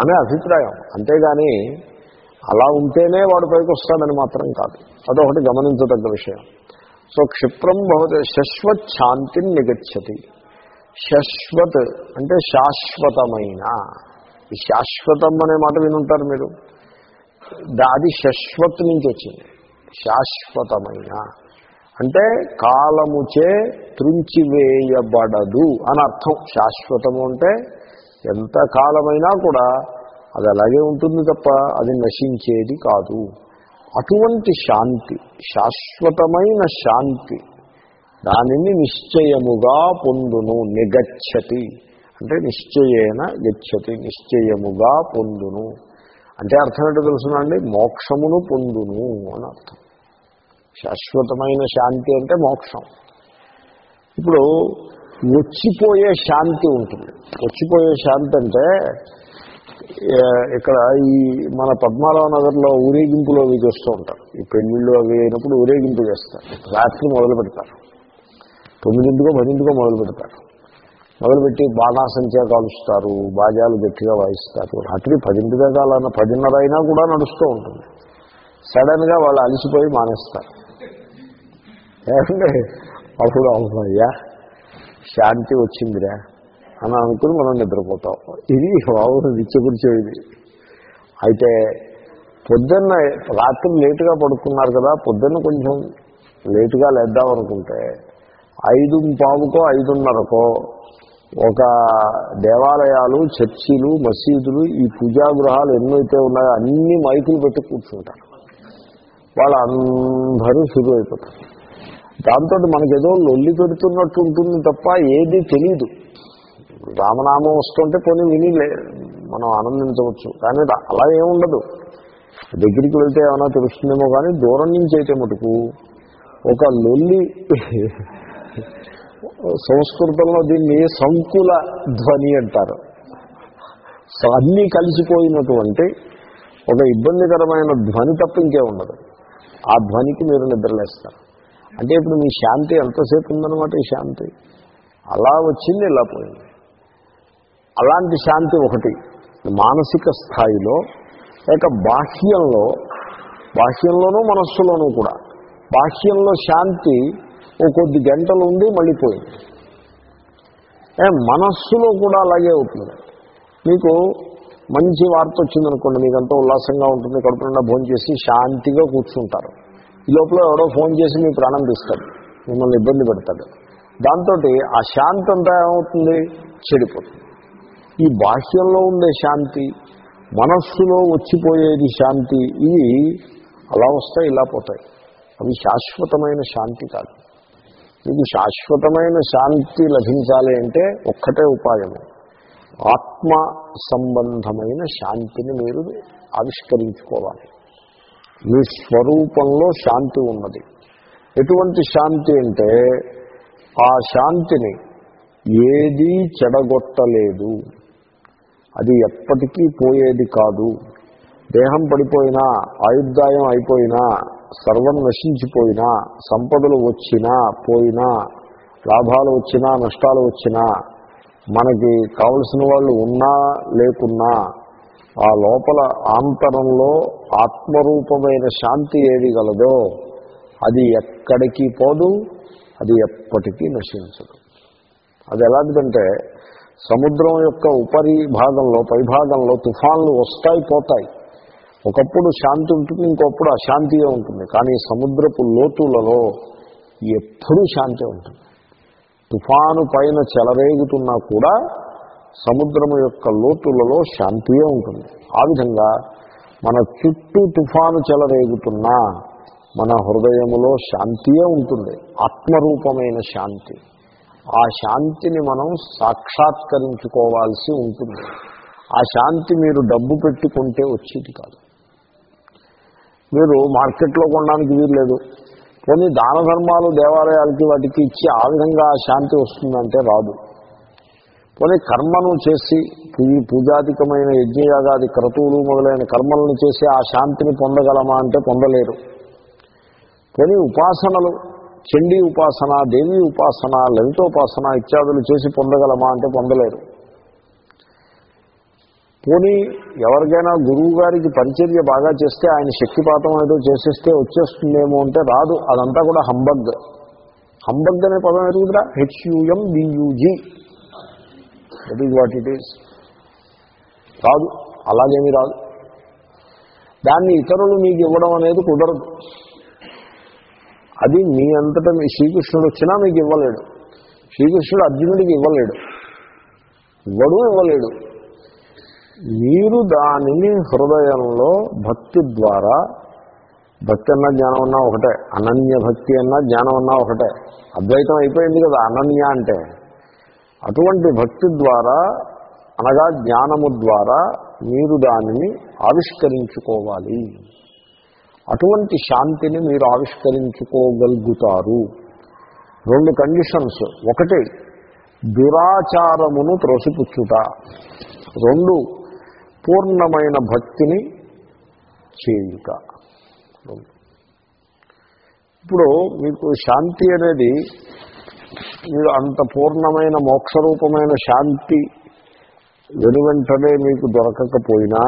అనే అభిప్రాయం. అంతేగాని అలా ఉంటేనే వాడు పైకి వస్తాడని మాత్రం కాదు. అదొకటి గమనించదగ్గ విషయం. సో క్షిప్రం భవతి శశ్వత్ శాంతిని నిగచ్చతి. శశ్వత్ అంటే శాశ్వతమైన. శాశ్వతం అనే మాట వినుంటారు మీరు. దాది శశ్వత్ నుంచి వచ్చింది. శాశ్వతమైన. అంటే కాలముచే త్రుంచివేయబడదు అని అర్థం. శాశ్వతము అంటే ఎంత కాలమైనా కూడా అది అలాగే ఉంటుంది తప్ప అది నశించేది కాదు. అటువంటి శాంతి శాశ్వతమైన శాంతి దానిని నిశ్చయముగా పొందును నిగచ్చతి. అంటే నిశ్చయేన గచ్చతి నిశ్చయముగా పొందును. అంటే అర్థం ఏంటో తెలుసునండి మోక్షమును పొందును అని అర్థం. శాశ్వతమైన శాంతి అంటే మోక్షం. ఇప్పుడు వచ్చిపోయే శాంతి ఉంటుంది. వచ్చిపోయే శాంతి అంటే ఇక్కడ ఈ మన పద్మారావు నగర్లో ఊరేగింపులు అవి చేస్తూ ఉంటారు. ఈ పెళ్ళిళ్ళు అవి అయినప్పుడు ఊరేగింపు చేస్తారు. రాత్రి మొదలు పెడతారు తొమ్మిదింటికో పదింటికో మొదలు పెడతారు మొదలుపెట్టి బాణాసంచా కాలుస్తారు బాజాలు గట్టిగా వాయిస్తారు. రాత్రి పదింటి దాకా అలా పదిన్నర అయినా కూడా నడుస్తూ ఉంటుంది. సడన్గా వాళ్ళు అలసిపోయి మానేస్తారు. ఏమంటే అప్పుడు అవునయ్యా శాంతి వచ్చిందిరా అని అనుకుని మనం నిద్రపోతాం. ఇది బాబు నిత్యపురిచే అయితే పొద్దున్న రాత్రి లేటుగా పడుకున్నారు కదా పొద్దున్న కొంచెం లేటుగా లేద్దాం అనుకుంటే ఐదు పావుకో ఐదున్నరకో ఒక దేవాలయాలు చర్చిలు మసీదులు ఈ పూజా గృహాలు ఎన్నైతే ఉన్నాయో అన్ని మైకులు పెట్టి కూర్చుంటారు. వాళ్ళందరూ శురు అయిపోతారు. దాంతో మనకేదో లొల్లి పెడుతున్నట్టు ఉంటుంది తప్ప ఏది తెలియదు రామనామం వస్తుంటే కొన్ని వినిలే మనం ఆనందించవచ్చు. కానీ అలా ఏముండదు దగ్గరికి వెళ్తే ఏమైనా తెలుస్తుందేమో కానీ దూరం నుంచి అయితే మటుకు ఒక లొల్లి సంస్కృతంలో దీన్ని సంకుల ధ్వని అంటారు. సో అన్నీ కలిసిపోయినటువంటి ఒక ఇబ్బందికరమైన ధ్వని తప్ప ఇంకే ఉండదు. ఆ ధ్వనికి మీరు నిద్రలేస్తారు. అంటే ఇప్పుడు మీ శాంతి ఎంతసేపు ఉందన్నమాట ఈ శాంతి? అలా వచ్చింది ఇలా పోయింది. అలాంటి శాంతి ఒకటి మానసిక స్థాయిలో లేక బాహ్యంలో బాహ్యంలోనూ మనస్సులోనూ కూడా. బాహ్యంలో శాంతి ఓ కొద్ది గంటలు ఉండి మళ్ళీ పోయింది ఏ మనస్సులో కూడా అలాగే అవుతుంది. మీకు మంచి వార్త వచ్చిందనుకోండి మీకు ఉల్లాసంగా ఉంటుంది కడుపునుండా భోజనం చేసి శాంతిగా కూర్చుంటారు. ఈ లోపల ఎవడో ఫోన్ చేసి మీ ప్రాణం తీస్తాడు మిమ్మల్ని ఇబ్బంది పెడతాడు దాంతో ఆ శాంతి అంతా ఏమవుతుంది? చెడిపోతుంది. ఈ బాహ్యంలో ఉండే శాంతి మనస్సులో వచ్చిపోయేది శాంతి ఇవి అలా వస్తాయి ఇలా పోతాయి. అవి శాశ్వతమైన శాంతి కాదు. మీకు శాశ్వతమైన శాంతి లభించాలి అంటే ఒక్కటే ఉపాయము ఆత్మ సంబంధమైన శాంతిని మీరు ఆవిష్కరించుకోవాలి. మీ స్వరూపంలో శాంతి ఉన్నది. ఎటువంటి శాంతి అంటే ఆ శాంతిని ఏదీ చెడగొట్టలేదు. అది ఎప్పటికీ పోయేది కాదు. దేహం పడిపోయినా ఆయుర్దాయం అయిపోయినా సర్వం నశించిపోయినా సంపదలు వచ్చినా పోయినా లాభాలు వచ్చినా నష్టాలు వచ్చినా మనకి కావలసిన వాళ్ళు ఉన్నా లేకున్నా ఆ లోపల ఆంతరంలో ఆత్మరూపమైన శాంతి ఏది గలదో అది ఎక్కడికి పోదు అది ఎప్పటికీ నశించదు. అది ఎలాంటిదంటే సముద్రం యొక్క ఉపరి భాగంలో పై భాగంలో తుఫాన్లు వస్తాయి పోతాయి. ఒకప్పుడు శాంతి ఉంటుంది ఇంకొప్పుడు అశాంతియే ఉంటుంది. కానీ సముద్రపు లోతులలో ఎప్పుడూ శాంతి ఉంటుంది. తుఫాను పైన చెలరేగుతున్నా కూడా సముద్రము యొక్క లోతులలో శాంతియే ఉంటుంది. ఆ విధంగా మన చుట్టూ తుఫాను చెలరేగుతున్నా మన హృదయములో శాంతియే ఉంటుంది. ఆత్మరూపమైన శాంతి. ఆ శాంతిని మనం సాక్షాత్కరించుకోవాల్సి ఉంటుంది. ఆ శాంతి మీరు డబ్బు పెట్టుకుంటే వచ్చేది కాదు. మీరు మార్కెట్లో కొనడానికి వీల్లేదు. కొన్ని దాన ధర్మాలు దేవాలయాలకి వాటికి ఇచ్చి ఆ విధంగా శాంతి వస్తుందంటే రాదు. కొన్ని కర్మను చేసి ఈ పూజాధికమైన యజ్ఞయాగాది క్రతువులు మొదలైన కర్మలను చేసి ఆ శాంతిని పొందగలమా అంటే పొందలేరు. కొన్ని ఉపాసనలు చండీ ఉపాసన దేవి ఉపాసన లలితోపాసన ఇత్యాదులు చేసి పొందగలమా అంటే పొందలేరు. పోనీ ఎవరికైనా గురువు గారికి పరిచర్య బాగా చేస్తే ఆయన శక్తిపాతం ఏదో చేసేస్తే వచ్చేస్తుందేమో అంటే రాదు. అదంతా కూడా హంబగ్ హంబగ్ అనే పదం ఎరుగుదరా? H U M B U G that is what it is రాదు. అలాగేమీ రాదు. దాన్ని ఇతరులు మీకు ఇవ్వడం అనేది కుదరదు. అది మీ అంతటా మీ శ్రీకృష్ణుడు వచ్చినా మీకు ఇవ్వలేడు. శ్రీకృష్ణుడు అర్జునుడికి ఇవ్వలేడు. ఇవ్వడు ఇవ్వలేడు. మీరు దానిని హృదయంలో భక్తి ద్వారా భక్తి అన్నా జ్ఞానం అన్నా ఒకటే అనన్య భక్తి అన్నా జ్ఞానం అన్నా ఒకటే. అద్వైతం అయిపోయింది కదా అనన్య అంటే. అటువంటి భక్తి ద్వారా అనగా జ్ఞానము ద్వారా మీరు దానిని ఆవిష్కరించుకోవాలి. అటువంటి శాంతిని మీరు ఆవిష్కరించుకోగలుగుతారు. రెండు కండిషన్స్. ఒకటి దురాచారమును త్రోసిపుచ్చుట. రెండు పూర్ణమైన భక్తిని చేయుట. ఇప్పుడు మీకు శాంతి అనేది మీరు అంత పూర్ణమైన మోక్షరూపమైన శాంతి వెనువెంటనే మీకు దొరకకపోయినా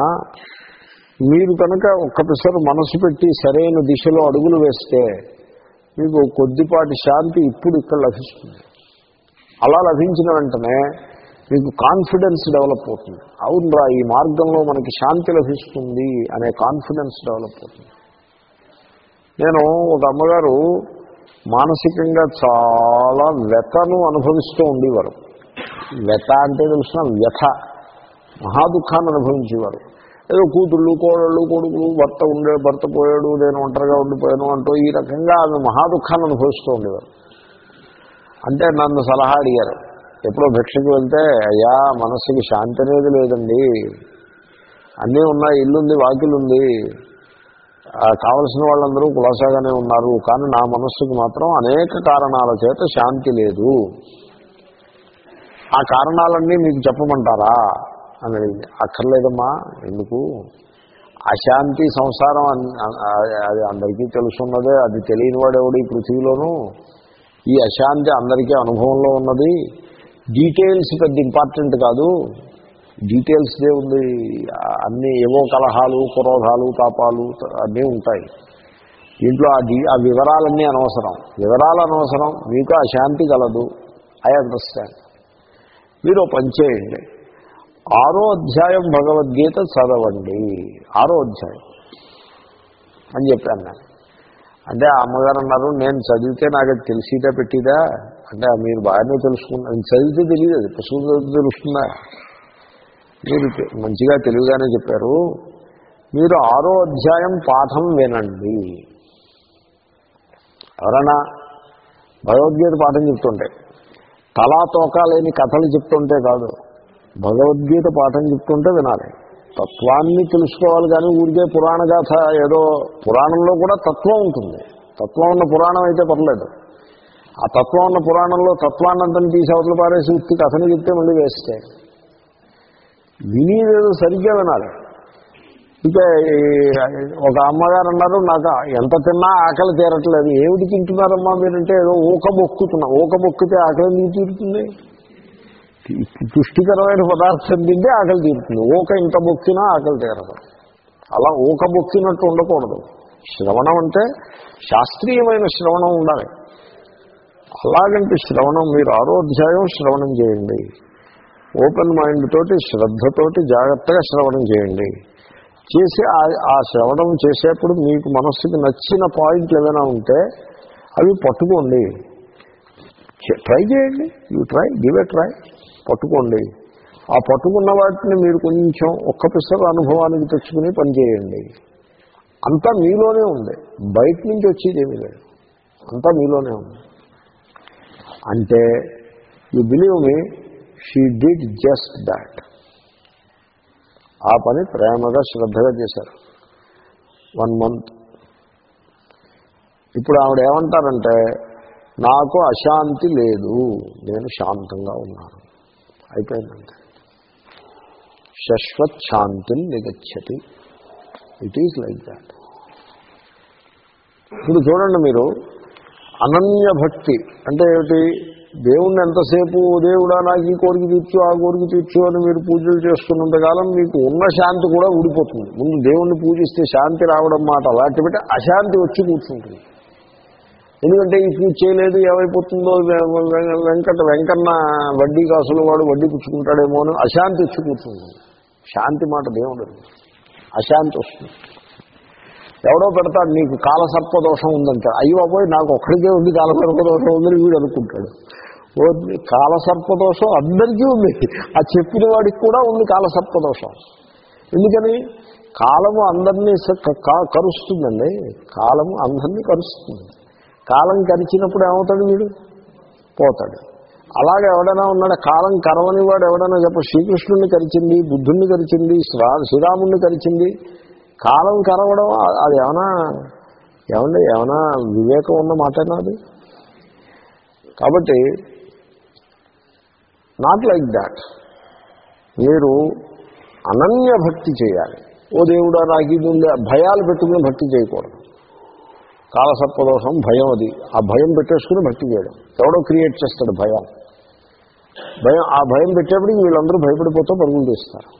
మీరు కనుక ఒక్కసారి మనసు పెట్టి సరైన దిశలో అడుగులు వేస్తే మీకు కొద్దిపాటి శాంతి ఇప్పుడు ఇక్కడ లభిస్తుంది. అలా లభించిన వెంటనే మీకు కాన్ఫిడెన్స్ డెవలప్ అవుతుంది. అవునరా ఈ మార్గంలో మనకి శాంతి లభిస్తుంది అనే కాన్ఫిడెన్స్ డెవలప్ అవుతుంది. నేను ఒక అమ్మగారు మానసికంగా చాలా వ్యతను అనుభవిస్తూ ఉండేవారు. వ్యత అంటే తెలిసిన వ్యథ మహా దుఃఖాన్ని అనుభవించేవారు. ఏదో కూతుళ్ళు కోడళ్ళు కొడుకులు భర్త ఉండే భర్త పోయాడు నేను ఒంటరిగా ఉండిపోయాను అంటూ ఈ రకంగా ఆమె మహా దుఃఖాన్ని అనుభవిస్తూ ఉండేవారు. అంటే నన్ను సలహా అడిగారు. ఎప్పుడో భిక్షకు వెళ్తే అయ్యా మనస్సుకి శాంతి అనేది లేదండి. అన్నీ ఉన్నాయి ఇల్లుంది వాకిలుంది. కావలసిన వాళ్ళందరూ కులాసాగానే ఉన్నారు. కానీ నా మనస్సుకి మాత్రం అనేక కారణాల చేత శాంతి లేదు. ఆ కారణాలన్నీ మీకు చెప్పమంటారా? అని అడిగింది. అక్కర్లేదమ్మా ఎందుకు? అశాంతి సంసారం అది అందరికీ తెలుసున్నదే అది తెలియని వాడెవడు ఈ పృథ్వీలోనూ? ఈ అశాంతి అందరికీ అనుభవంలో ఉన్నది. డీటెయిల్స్ పెద్ద ఇంపార్టెంట్ కాదు. డీటెయిల్స్ ఉంది. అన్నీ ఏవో కలహాలు క్రోధాలు తాపాలు అన్నీ ఉంటాయి. దీంట్లో ఆ డీ ఆ వివరాలన్నీ అనవసరం. వివరాలు అనవసరం. మీకు ఆ శాంతి కలదు. I understand. మీరు పనిచేయండి ఆరో అధ్యాయం భగవద్గీత చదవండి. ఆరో అధ్యాయం. అని చెప్పాను నేను. అంటే ఆ అమ్మగారు అన్నారు నేను చదివితే నాకు తెలిసిదా పెట్టిదా. అంటే మీరు బాగానే తెలుసుకున్నా చదివితే తెలియదు అది పుస్తకం చదివితే తెలుస్తుందా? మీరు మంచిగా తెలివిగానే చెప్పారు. మీరు ఆరో అధ్యాయం పాఠం వినండి. ఎవరైనా భగవద్గీత పాఠం చెప్తుంటే తలా తోకా లేని కథలు చెప్తుంటే కాదు భగవద్గీత పాఠం చెప్తుంటే వినాలి. తత్వాన్ని తెలుసుకోవాలి కానీ ఊరికే పురాణ గాథ ఏదో పురాణంలో కూడా తత్వం ఉంటుంది. తత్వం ఉన్న పురాణం అయితే పర్లేదు. ఆ తత్వం ఉన్న పురాణంలో తత్వాన్నంతని తీసి అవతల పారేసి ఉత్తి కథని చెప్తే మళ్ళీ వేస్తే వినేదేదో సరిగ్గా వినాలి. ఇక ఒక అమ్మగారు అన్నారు నాకు ఎంత తిన్నా ఆకలి తీరట్లేదు. ఏమిటి తింటున్నారమ్మా మీరంటే ఏదో ఊక మొక్కుతున్నా. ఊక మొక్కితే ఆకలి ఎందుకు తీరుతుంది? పుష్టికరమైన పదార్థం తింటే ఆకలి తీరుతుంది. ఊక ఇంత మొక్కినా ఆకలి తీరదు. అలా ఊక మొక్కినట్టు ఉండకూడదు. శ్రవణం అంటే శాస్త్రీయమైన శ్రవణం ఉండాలి. అలాగంటే శ్రవణం మీరు ఆరో అధ్యాయం శ్రవణం చేయండి. ఓపెన్ మైండ్ తోటి శ్రద్ధతోటి జాగ్రత్తగా శ్రవణం చేయండి. చేసి ఆ శ్రవణం చేసేప్పుడు మీకు మనస్సుకి నచ్చిన పాయింట్లు ఏదైనా ఉంటే అవి పట్టుకోండి. ట్రై చేయండి. You try give a try. పట్టుకోండి. ఆ పట్టుకున్న వాటిని మీరు కొంచెం ఒక్క పిసర అనుభవానికి తెచ్చుకుని పనిచేయండి అంతా మీలోనే ఉంది. బయట నుంచి వచ్చేది ఏమీ లేదు. అంతా మీలోనే ఉంది. అంటే you believe me she did just that ఆ పని ప్రేమగా శ్రద్ధగా చేశారు. వన్ మంత్ ఇప్పుడు ఆవిడ ఏమంటారంటే నాకు అశాంతి లేదు నేను శాంతంగా ఉన్నాను. అయిపోయిందంటే శశ్వత్ శాంతిని నిగచ్చతి. ఇట్ ఈజ్ లైక్ దాట్ ఇప్పుడు చూడండి మీరు అనన్య భక్తి అంటే ఏమిటి? దేవుణ్ణి ఎంతసేపు దేవుడా నాకు ఈ కోరిక తీర్చు ఆ కోరిక తీర్చు అని మీరు పూజలు చేస్తున్నంతకాలం మీకు ఉన్న శాంతి కూడా ఊడిపోతుంది. ముందు దేవుణ్ణి పూజిస్తే శాంతి రావడం మాట అలాంటి పెట్టి అశాంతి వచ్చి కూర్చుంటుంది. ఎందుకంటే ఈ పూజ చేయలేదు ఏమైపోతుందో వెంకట వెంకన్న వడ్డీ కాసులు వాడు వడ్డీ పుచ్చుకుంటాడేమో అని అశాంతి వచ్చి కూర్చుంటుంది. శాంతి మాట దేవుడు అశాంతి వస్తుంది. ఎవడో పెడతాడు నీకు కాలసర్పదోషం ఉందంటాడు అయ్యో అబ్బాయి నాకు ఒక్కడికే ఉంది కాలసర్పదోషం ఉందని వీడు అనుకుంటాడు. ఓ కాలసర్పదోషం అందరికీ ఉంది. ఆ చెప్పిన వాడికి కూడా ఉంది కాలసర్పదోషం. ఎందుకని? కాలము అందరినీ క- కరుస్తుందండి. కాలము అందరినీ కరుస్తుంది. కాలం కరిచినప్పుడు ఏమవుతాడు వీడు? పోతాడు. అలాగే ఎవడైనా ఉన్నాడు? కాలం కరవని వాడు ఎవడైనా చెప్ప శ్రీకృష్ణుడిని కరిచింది బుద్ధుణ్ణి కరిచింది శ్రీరాముణ్ణి కరిచింది కాలం కరవడం అది ఏమైనా ఏమండి ఏమైనా వివేకం ఉన్న మాట్లాడినా అది? కాబట్టి నాట్ లైక్ దాట్ మీరు అనన్య భక్తి చేయాలి. ఓ దేవుడా నాకు ఇది ఉండే భయాలు పెట్టుకుని భక్తి చేయకూడదు. కాలసర్పదోషం భయం అది. ఆ భయం పెట్టేసుకుని భక్తి చేయడం. ఎవడో క్రియేట్ చేస్తాడు భయం భయం ఆ భయం పెట్టేప్పటికి వీళ్ళందరూ భయపడిపోతూ పరుగులు తీస్తారు.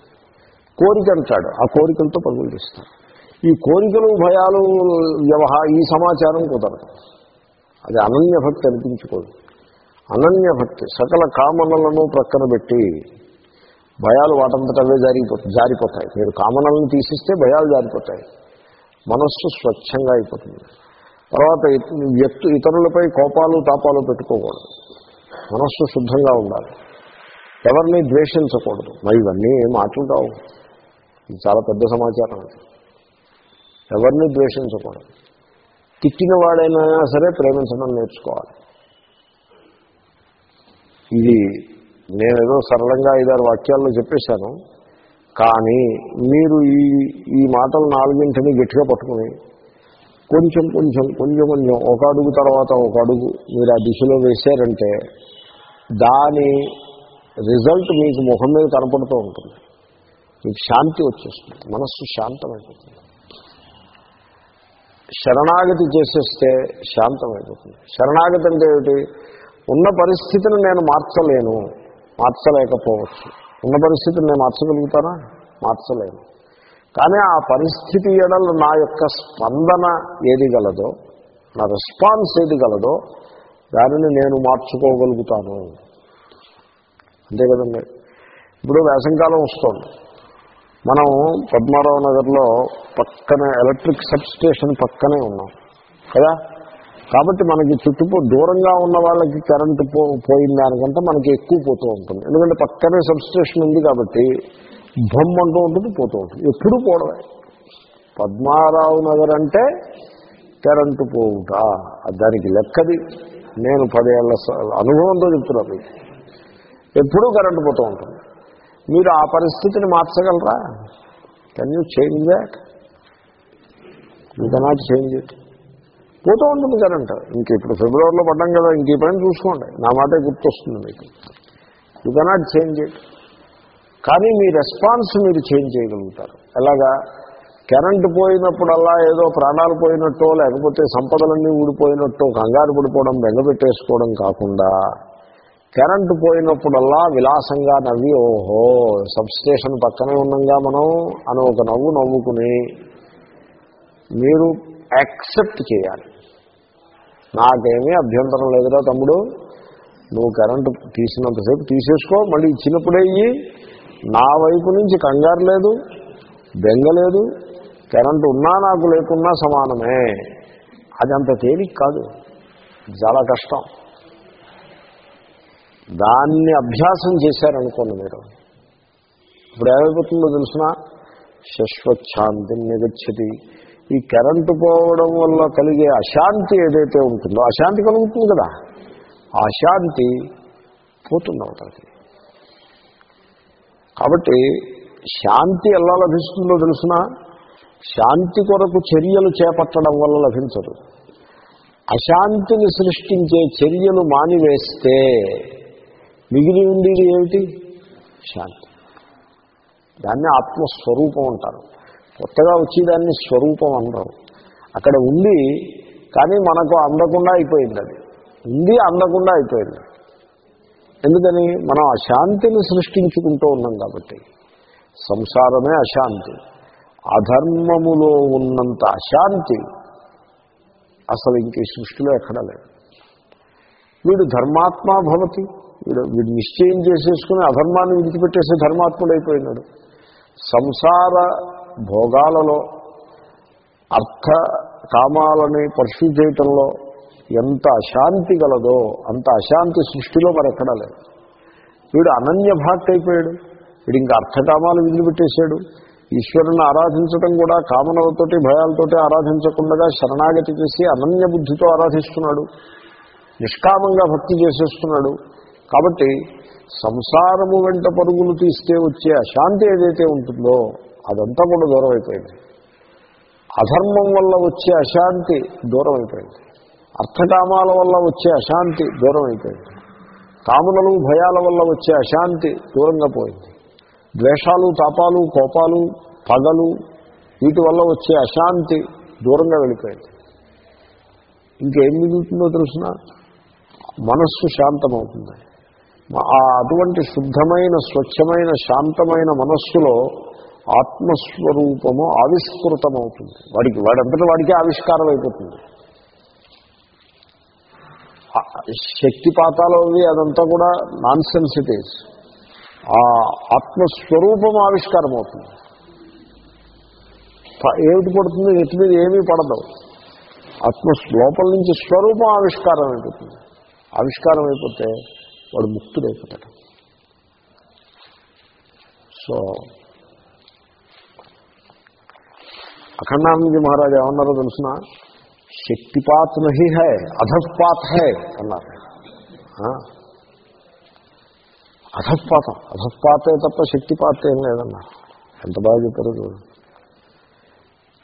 కోరిక అంటాడు ఆ కోరికలతో పరుగులు తీస్తారు ఈ కోరికలు భయాలు వ్యవహార ఈ సమాచారం కుదరదు. అది అనన్య భక్తి అనిపించుకోదు. అనన్య భక్తి సకల కామనలను ప్రక్కన పెట్టి భయాలు వాటంతట జారిపో జారిపోతాయి. మీరు కామనలను తీసిస్తే భయాలు జారిపోతాయి. మనస్సు స్వచ్ఛంగా అయిపోతుంది. తర్వాత వ్యక్తు ఇతరులపై కోపాలు తాపాలు పెట్టుకోకూడదు. మనస్సు శుద్ధంగా ఉండాలి. ఎవరిని ద్వేషించకూడదు. మరి ఇవన్నీ ఏం మాటలు కావు ఇది చాలా పెద్ద సమాచారం. అది ఎవరిని ద్వేషించకూడదు. తిట్టిన వాడైనా సరే ప్రేమించడం నేర్చుకోవాలి. ఇది నేనేదో సరళంగా ఐదారు వాక్యాల్లో చెప్పేశాను. కానీ మీరు ఈ ఈ మాటలు నాలుగింటిని గట్టిగా పట్టుకుని కొంచెం కొంచెం కొంచెం కొంచెం ఒక అడుగు తర్వాత ఒక అడుగు మీరు ఆ దిశలో వేశారంటే దాని రిజల్ట్ మీకు ముఖం మీద కనపడుతూ ఉంటుంది. మీకు శాంతి వచ్చేస్తుంది. మనస్సు శాంతమైపోతుంది. శరణాగతి చేసేస్తే శాంతమైపోతుంది. శరణాగతి అంటే ఏమిటి? ఉన్న పరిస్థితిని నేను మార్చలేను మార్చలేకపోవచ్చు. ఉన్న పరిస్థితిని నేను మార్చగలుగుతానా? మార్చలేను. కానీ ఆ పరిస్థితి ఎడలు నా యొక్క స్పందన ఏది గలదో నా రెస్పాన్స్ ఏది గలదో దానిని నేను మార్చుకోగలుగుతాను. అంతే కదండి? ఇప్పుడు వేసంకాలం వస్తుంది. మనం పద్మారావు నగర్లో పక్కనే ఎలక్ట్రిక్ సబ్ స్టేషన్ పక్కనే ఉన్నాం. కదా? కాబట్టి మనకి చుట్టుపో దూరంగా ఉన్న వాళ్ళకి కరెంటు పో పోయిన దానికంటే మనకి ఎక్కువ పోతూ ఉంటుంది. ఎందుకంటే పక్కనే సబ్ స్టేషన్ ఉంది కాబట్టి భమ్ అంటూ ఉంటుంది పోతూ ఉంటుంది. ఎప్పుడు పోవడమే పద్మారావు నగర్ అంటే కరెంటు పోవుట. దానికి లెక్కది. నేను పదేళ్ళ అనుభవంతో చెప్తున్నాను ఎప్పుడూ కరెంటు పోతూ ఉంటుంది. మీరు ఆ పరిస్థితిని మార్చగలరా? Can you change that you cannot change it పోతూ ఉంటుంది కరెంట్. ఇంక ఇప్పుడు ఫిబ్రవరిలో పడ్డాం కదా ఇంక ఈ పని చూసుకోండి. నా మాటే గుర్తొస్తుంది మీకు. యూ కెనాట్ చేంజ్ ఇట్ కానీ మీ రెస్పాన్స్ మీరు చేంజ్ చేయగలుగుతారు. ఎలాగా? కరెంట్ పోయినప్పుడల్లా ఏదో ప్రాణాలు పోయినట్టో లేకపోతే సంపదలన్నీ ఊడిపోయినట్టో కంగారు పడిపోవడం బెంగపెట్టేసుకోవడం కాకుండా కరెంటు పోయినప్పుడల్లా విలాసంగా నవ్వి ఓహో సబ్స్టేషన్ పక్కనే ఉండంగా మనం అని ఒక నవ్వు నవ్వుకుని మీరు యాక్సెప్ట్ చేయాలి. నాకేమీ అభ్యంతరం లేదురా తమ్ముడు. నువ్వు కరెంటు తీసినంతసేపు తీసేసుకో మళ్ళీ ఇచ్చినప్పుడే ఇయ్యి. నా వైపు నుంచి కంగారు లేదు బెంగ లేదు కరెంటు ఉన్నా నాకు లేకున్నా సమానమే. అది అంత తేలిక కాదు. చాలా కష్టం. దాన్ని అభ్యాసం చేశారనుకోండి మీరు. ఇప్పుడు ఏమైపోతుందో తెలిసిన? శశ్వశాంతి నిగచ్చది ఈ కరెంటు పోవడం వల్ల కలిగే అశాంతి ఏదైతే ఉంటుందో అశాంతి కలుగుతుంది కదా? ఆ అశాంతి పోతుంది అవుతుంది కాబట్టి శాంతి ఎలా లభిస్తుందో తెలిసిన? శాంతి కొరకు చర్యలు చేపట్టడం వల్ల లభించదు. అశాంతిని సృష్టించే చర్యలు మానివేస్తే మిగిలి ఉండేది ఏమిటి? శాంతి. దాన్ని ఆత్మస్వరూపం అంటారు. కొత్తగా వచ్చేదాన్ని స్వరూపం అంటారు. అక్కడ ఉంది కానీ మనకు అందకుండా అయిపోయింది అది. ఉంది అందకుండా అయిపోయింది. ఎందుకని? మనం అశాంతిని సృష్టించుకుంటూ ఉన్నాం కాబట్టి. సంసారమే అశాంతి. అధర్మములో ఉన్నంత అశాంతి అసలు ఇంక ఈ సృష్టిలో ఎక్కడా లేదు. వీడు ధర్మాత్మా భవతి. వీడు వీడు నిశ్చయం చేసేసుకుని అధర్మాన్ని విడిచిపెట్టేసి ధర్మాత్ముడైపోయినాడు. సంసార భోగాలలో అర్థ కామాలని పర్సూ చేయటంలో ఎంత అశాంతి గలదో అంత అశాంతి సృష్టిలో మరెక్కడా లేదు. వీడు అనన్య భాక్తి అయిపోయాడు వీడు ఇంకా అర్థకామాలు విదిలిపెట్టేశాడు ఈశ్వరుని ఆరాధించడం కూడా కామనలతోటి భయాలతోటి ఆరాధించకుండా శరణాగతి చేసి అనన్య బుద్ధితో ఆరాధిస్తున్నాడు. నిష్కామంగా భక్తి చేసేస్తున్నాడు. కాబట్టి సంసారము వెంట పరుగులు తీస్తే వచ్చే అశాంతి ఏదైతే ఉంటుందో అదంతా కూడా దూరం అయిపోయింది అధర్మం వల్ల వచ్చే అశాంతి దూరం అయిపోయింది అర్థకామాల వల్ల వచ్చే అశాంతి దూరం అయిపోయింది కాములలు భయాల వల్ల వచ్చే అశాంతి దూరంగా పోయింది. ద్వేషాలు తాపాలు కోపాలు పగలు వీటి వల్ల వచ్చే అశాంతి దూరంగా వెళ్ళిపోయింది. ఇంకేం మిగులుతుందో తెలుసిన? మనస్సు శాంతమవుతుంది. అటువంటి శుద్ధమైన స్వచ్ఛమైన శాంతమైన మనస్సులో ఆత్మస్వరూపము ఆవిష్కృతమవుతుంది. వాడికి వాడంతటా వాడికి ఆవిష్కారం అయిపోతుంది శక్తిపాతాలు అవి అదంతా కూడా నాన్ సెన్సిటివ్స్ ఆ ఆత్మస్వరూపం ఆవిష్కారం అవుతుంది ఏమిటి పడుతుంది? నెత్తి మీద ఏమీ పడదు. ఆత్మ లోపల నుంచి స్వరూపం ఆవిష్కారం అయిపోతుంది ఆవిష్కారం అయిపోతే వాడు ముక్తుడైపోతాడు. సో అఖండానందజీ మహారాజు ఏమన్నారో తెలుసిన? శక్తిపాత్ నహి హై అధపాత్ హై అన్నారు. అధపాతం అధపాతే తప్ప శక్తిపాత ఏం లేదన్నారు. ఎంత బాగా చెప్పారు చూడండి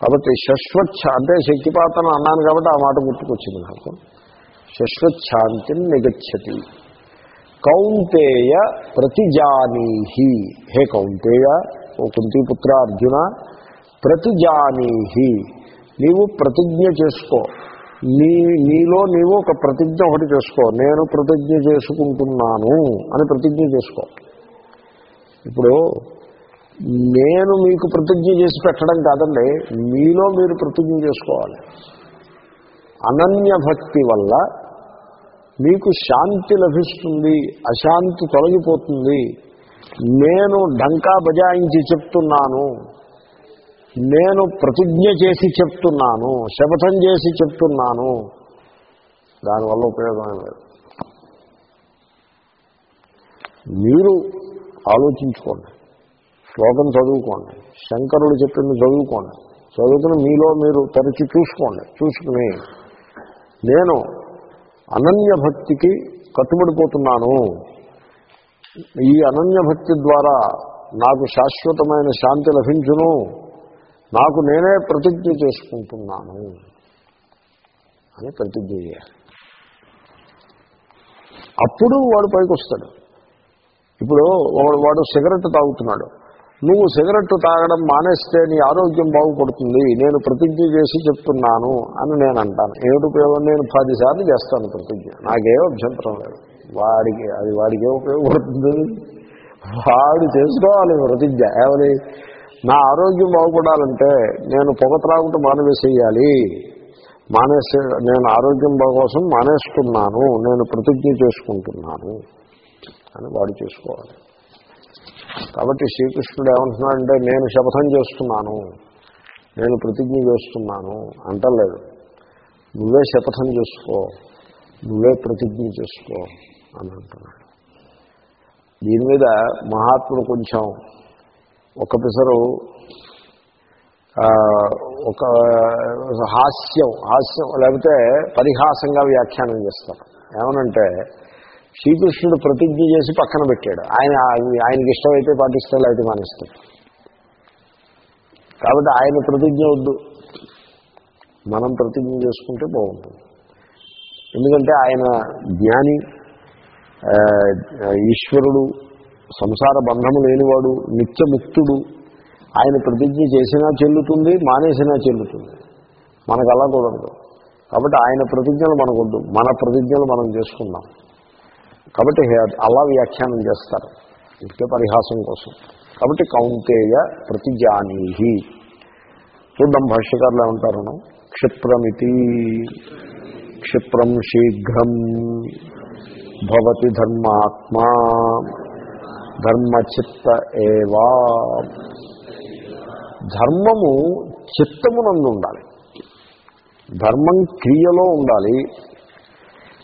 కాబట్టి శశ్వచ్ఛ అంటే శక్తిపాతను అన్నాను కాబట్టి ఆ మాట గుర్తుకొచ్చింది నాకు. శశ్వచ్ఛాంతిని నిగచ్చతి. కౌంతేయ ప్రతిజానీహి. హే కౌంతేయ ఓ కుంతిపుత్ర అర్జున ప్రతిజానీహి. నీవు ప్రతిజ్ఞ చేసుకో. నీ నీలో నీవు ఒక ప్రతిజ్ఞ ఒకటి చేసుకో. నేను ప్రతిజ్ఞ చేసుకుంటున్నాను అని ప్రతిజ్ఞ చేసుకో. ఇప్పుడు నేను మీకు ప్రతిజ్ఞ చేసి పెట్టడం కాదండి మీలో మీరు ప్రతిజ్ఞ చేసుకోవాలి. అనన్య భక్తి వల్ల మీకు శాంతి లభిస్తుంది అశాంతి తొలగిపోతుంది. నేను డంకా బజాయించి చెప్తున్నాను. నేను ప్రతిజ్ఞ చేసి చెప్తున్నాను శపథం చేసి చెప్తున్నాను. దానివల్ల ఉపయోగం లేదు. మీరు ఆలోచించుకోండి. శ్లోకం చదువుకోండి. శంకరుడు చెప్పింది చదువుకోండి. చదువుకుని మీలో మీరు తరచి చూసుకోండి. చూసుకుని నేను అనన్య భక్తికి కట్టుబడిపోతున్నాను. ఈ అనన్య భక్తి ద్వారా నాకు శాశ్వతమైన శాంతి లభించును. నాకు నేనే ప్రతిజ్ఞ చేసుకుంటున్నాను అని ప్రతిజ్ఞ చేయాలి. అప్పుడు వాడు పైకి వస్తాడు ఇప్పుడు వాడు వాడు సిగరెట్ తాగుతున్నాడు. నువ్వు సిగరెట్ తాగడం మానేస్తే నీ ఆరోగ్యం బాగుపడుతుంది నేను ప్రతిజ్ఞ చేసి చెప్తున్నాను అని నేను అంటాను ఏమిటి ఉపయోగం? నేను పదిసార్లు చేస్తాను ప్రతిజ్ఞ. నాకేం అభ్యంతరం లేదు. వాడికి అది వాడికే ఉపయోగపడుతుంది. వాడు చేసుకోవాలి ప్రతిజ్ఞ. ఏమని? నా ఆరోగ్యం బాగుపడాలంటే నేను పొగ త్రాగుట మానవేసేయాలి. మానేసే నేను ఆరోగ్యం కోసం మానేస్తున్నాను నేను ప్రతిజ్ఞ చేసుకుంటున్నాను అని వాడు చేసుకోవాలి. కాబట్టి శ్రీకృష్ణుడు ఏమంటున్నాడంటే నేను శపథం చేస్తున్నాను. నేను ప్రతిజ్ఞ చేస్తున్నాను. అంటలేదు. నువ్వే శపథం చేసుకో. నువ్వే ప్రతిజ్ఞ చేసుకో. అని అంటున్నాడు. దీని మీద మహాత్ముడు కొంచెం ఒక పిసరు ఒక హాస్యం హాస్యం లేకపోతే పరిహాసంగా వ్యాఖ్యానం చేస్తారు ఏమనంటే శ్రీకృష్ణుడు ప్రతిజ్ఞ చేసి పక్కన పెట్టాడు. ఆయన ఆయనకి ఇష్టమైతే పాటిస్తాడు లేకపోతే మానేస్తాడు. కాబట్టి ఆయన ప్రతిజ్ఞ వద్దు. మనం ప్రతిజ్ఞ చేసుకుంటే బాగుంటుంది. ఎందుకంటే ఆయన జ్ఞాని ఈశ్వరుడు సంసార బంధము లేనివాడు నిత్యముక్తుడు. ఆయన ప్రతిజ్ఞ చేసినా చెల్లుతుంది మానేసినా చెల్లుతుంది. మనకు అలా కుదరదు కాబట్టి ఆయన ప్రతిజ్ఞలు మనకొద్దు మన ప్రతిజ్ఞలు మనం చేసుకుందాం. కాబట్టి హే- అలా వ్యాఖ్యానం చేస్తారు. ఇంకే పరిహాసం కోసం. కాబట్టి కౌంతేయ ప్రతిజానీహి. చూద్దాం భాష్యకారులు ఏమంటారు క్షిప్రమితి. క్షిప్రం శీఘ్రం భవతి ధర్మాత్మా. ధర్మచిత్త ఏవా. ధర్మము చిత్తమునందు ఉండాలి ధర్మం క్రియలో ఉండాలి.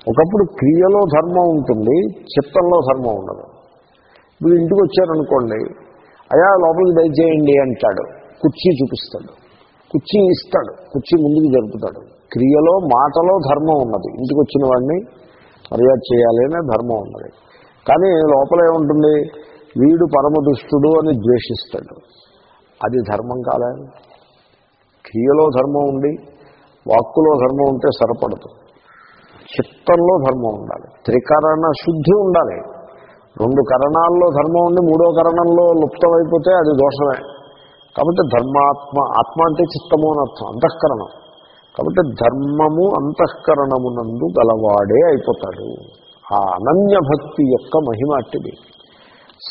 ఒకప్పుడు క్రియలో ధర్మం ఉంటుంది చిత్తంలో ధర్మం ఉండదు. మీరు ఇంటికి వచ్చారనుకోండి అయా లోపలికి దయచేయండి అంటాడు. కుర్చీ చూపిస్తాడు. కుర్చీ ఇస్తాడు. కుర్చీ ముందుకు జరుపుతాడు. క్రియలో మాటలో ధర్మం ఉన్నది. ఇంటికి వచ్చిన వాడిని మర్యాద చేయాలి అనే ధర్మం ఉన్నది. కానీ లోపల ఏముంటుంది? వీడు పరమ దుష్టుడు అని ద్వేషిస్తాడు. అది ధర్మం కాలేదు క్రియలో ధర్మం ఉండి వాక్కులో ధర్మం ఉంటే సరిపడదు. చిత్తంలో ధర్మం ఉండాలి. త్రికరణ శుద్ధి ఉండాలి. రెండు కరణాల్లో ధర్మం ఉండి మూడో కరణంలో లుప్తమైపోతే అది దోషమే. కాబట్టి ధర్మాత్మ ఆత్మ అంటే చిత్తము అని అర్థం అంతఃకరణం. కాబట్టి ధర్మము అంతఃకరణమునందు గలవాడే అయిపోతాడు. ఆ అనన్య భక్తి యొక్క మహిమ అట్టిది.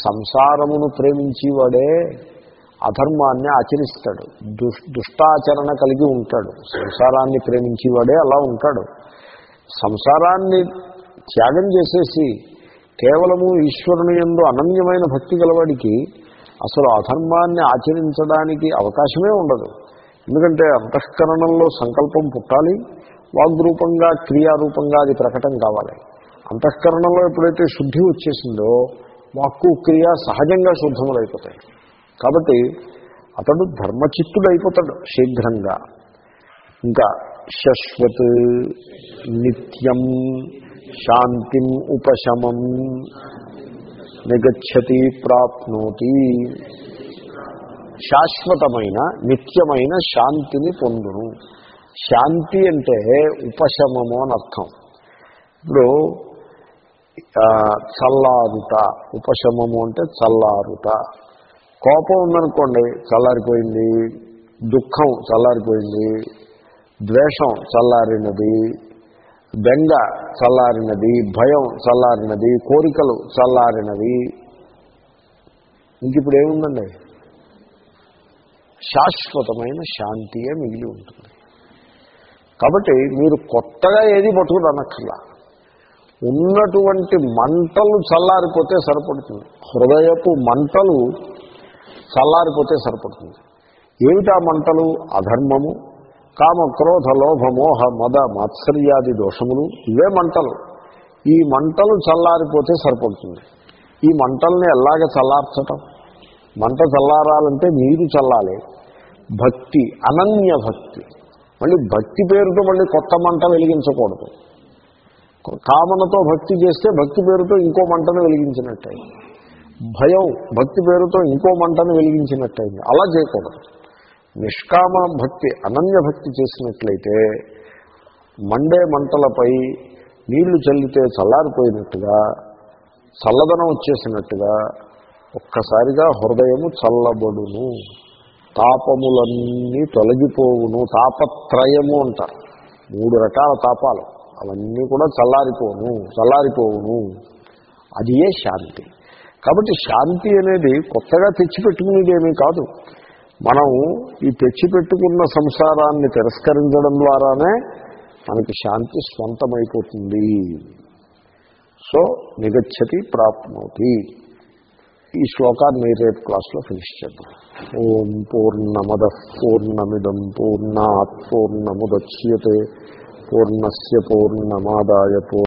సంసారమును ప్రేమించేవాడే అధర్మాన్ని ఆచరిస్తాడు. దుష్ దుష్టాచరణ కలిగి ఉంటాడు. సంసారాన్ని ప్రేమించేవాడే అలా ఉంటాడు. సంసారాన్ని త్యాగం చేసేసి కేవలము ఈశ్వరుని ఎందు అనన్యమైన భక్తి గలవాడికి అసలు అధర్మాన్ని ఆచరించడానికి అవకాశమే ఉండదు. ఎందుకంటే అంతఃకరణంలో సంకల్పం పుట్టాలి వాగ్రూపంగా క్రియారూపంగా అది ప్రకటన కావాలి. అంతఃకరణంలో ఎప్పుడైతే శుద్ధి వచ్చేసిందో వాక్కు క్రియ సహజంగా శుద్ధములైపోతాయి. కాబట్టి అతడు ధర్మచిత్తుడైపోతాడు శీఘ్రంగా. ఇంకా శశ్వత్ నిత్యం శాంతిం ఉపశమం నిగచ్చతి ప్రాప్నోతి శాశ్వతమైన నిత్యమైన శాంతిని పొందును। శాంతి అంటే ఉపశమము అని అర్థం। ఇప్పుడు చల్లారుత చల్లారుట ఉపశమము అంటే చల్లారుట। కోపం ఉందనుకోండి చల్లారిపోయింది దుఃఖం చల్లారిపోయింది ద్వేషం చల్లారినది బెంగ చల్లారినది భయం చల్లారినది కోరికలు చల్లారినవి ఇంక ఇప్పుడు ఏముందండి? శాశ్వతమైన శాంతియే మిగిలి ఉంటుంది. కాబట్టి మీరు కొత్తగా ఏది పట్టుకుని అనక్కర్లా ఉన్నటువంటి మంటలు చల్లారిపోతే సరిపడుతుంది. హృదయపు మంటలు చల్లారిపోతే సరిపడుతుంది. ఏమిటా మంటలు? అధర్మము. కామ క్రోధ లోభ మోహ మద మాత్సర్యాది దోషములు ఇవే మంటలు. ఈ మంటలు చల్లారిపోతే సరిపడుతుంది ఈ మంటల్ని ఎలాగ చల్లార్చటం? మంట చల్లారాలంటే నీరు చల్లాలి. భక్తి అనన్య భక్తి. మళ్ళీ భక్తి పేరుతో మళ్ళీ కొత్త మంట వెలిగించకూడదు. కామనతో భక్తి చేస్తే భక్తి పేరుతో ఇంకో మంటను వెలిగించినట్టయింది. భయం భక్తి పేరుతో ఇంకో మంటను వెలిగించినట్టయింది. అలా చేయకూడదు. నిష్కామ భక్తి అనన్య భక్తి చేసినట్లయితే మండే మంటలపై నీళ్ళు చల్లితే చల్లారిపోయినట్టుగా చల్లదనం వచ్చేసినట్టుగా ఒక్కసారిగా హృదయము చల్లబడును. తాపములన్నీ తొలగిపోవును. తాపత్రయము అంటారు. మూడు రకాల తాపాలు. అవన్నీ కూడా చల్లారిపోను చల్లారిపోవును. అదియే శాంతి. కాబట్టి శాంతి అనేది కొత్తగా తెచ్చిపెట్టుకునేదేమీ కాదు. మనం ఈ తెచ్చిపెట్టుకున్న సంసారాన్ని తిరస్కరించడం ద్వారానే మనకి శాంతి స్వంతమైపోతుంది. సో నిగచ్చతి ప్రాప్నోతి. ఈ శ్లోకాన్ని రేపు క్లాస్లో ఫినిష్ చేద్దాం. ఓం పూర్ణమద పూర్ణమిదం పూర్ణాత్ పూర్ణముద్యతే పూర్ణస్య పూర్ణమాదాయ పూర్ణ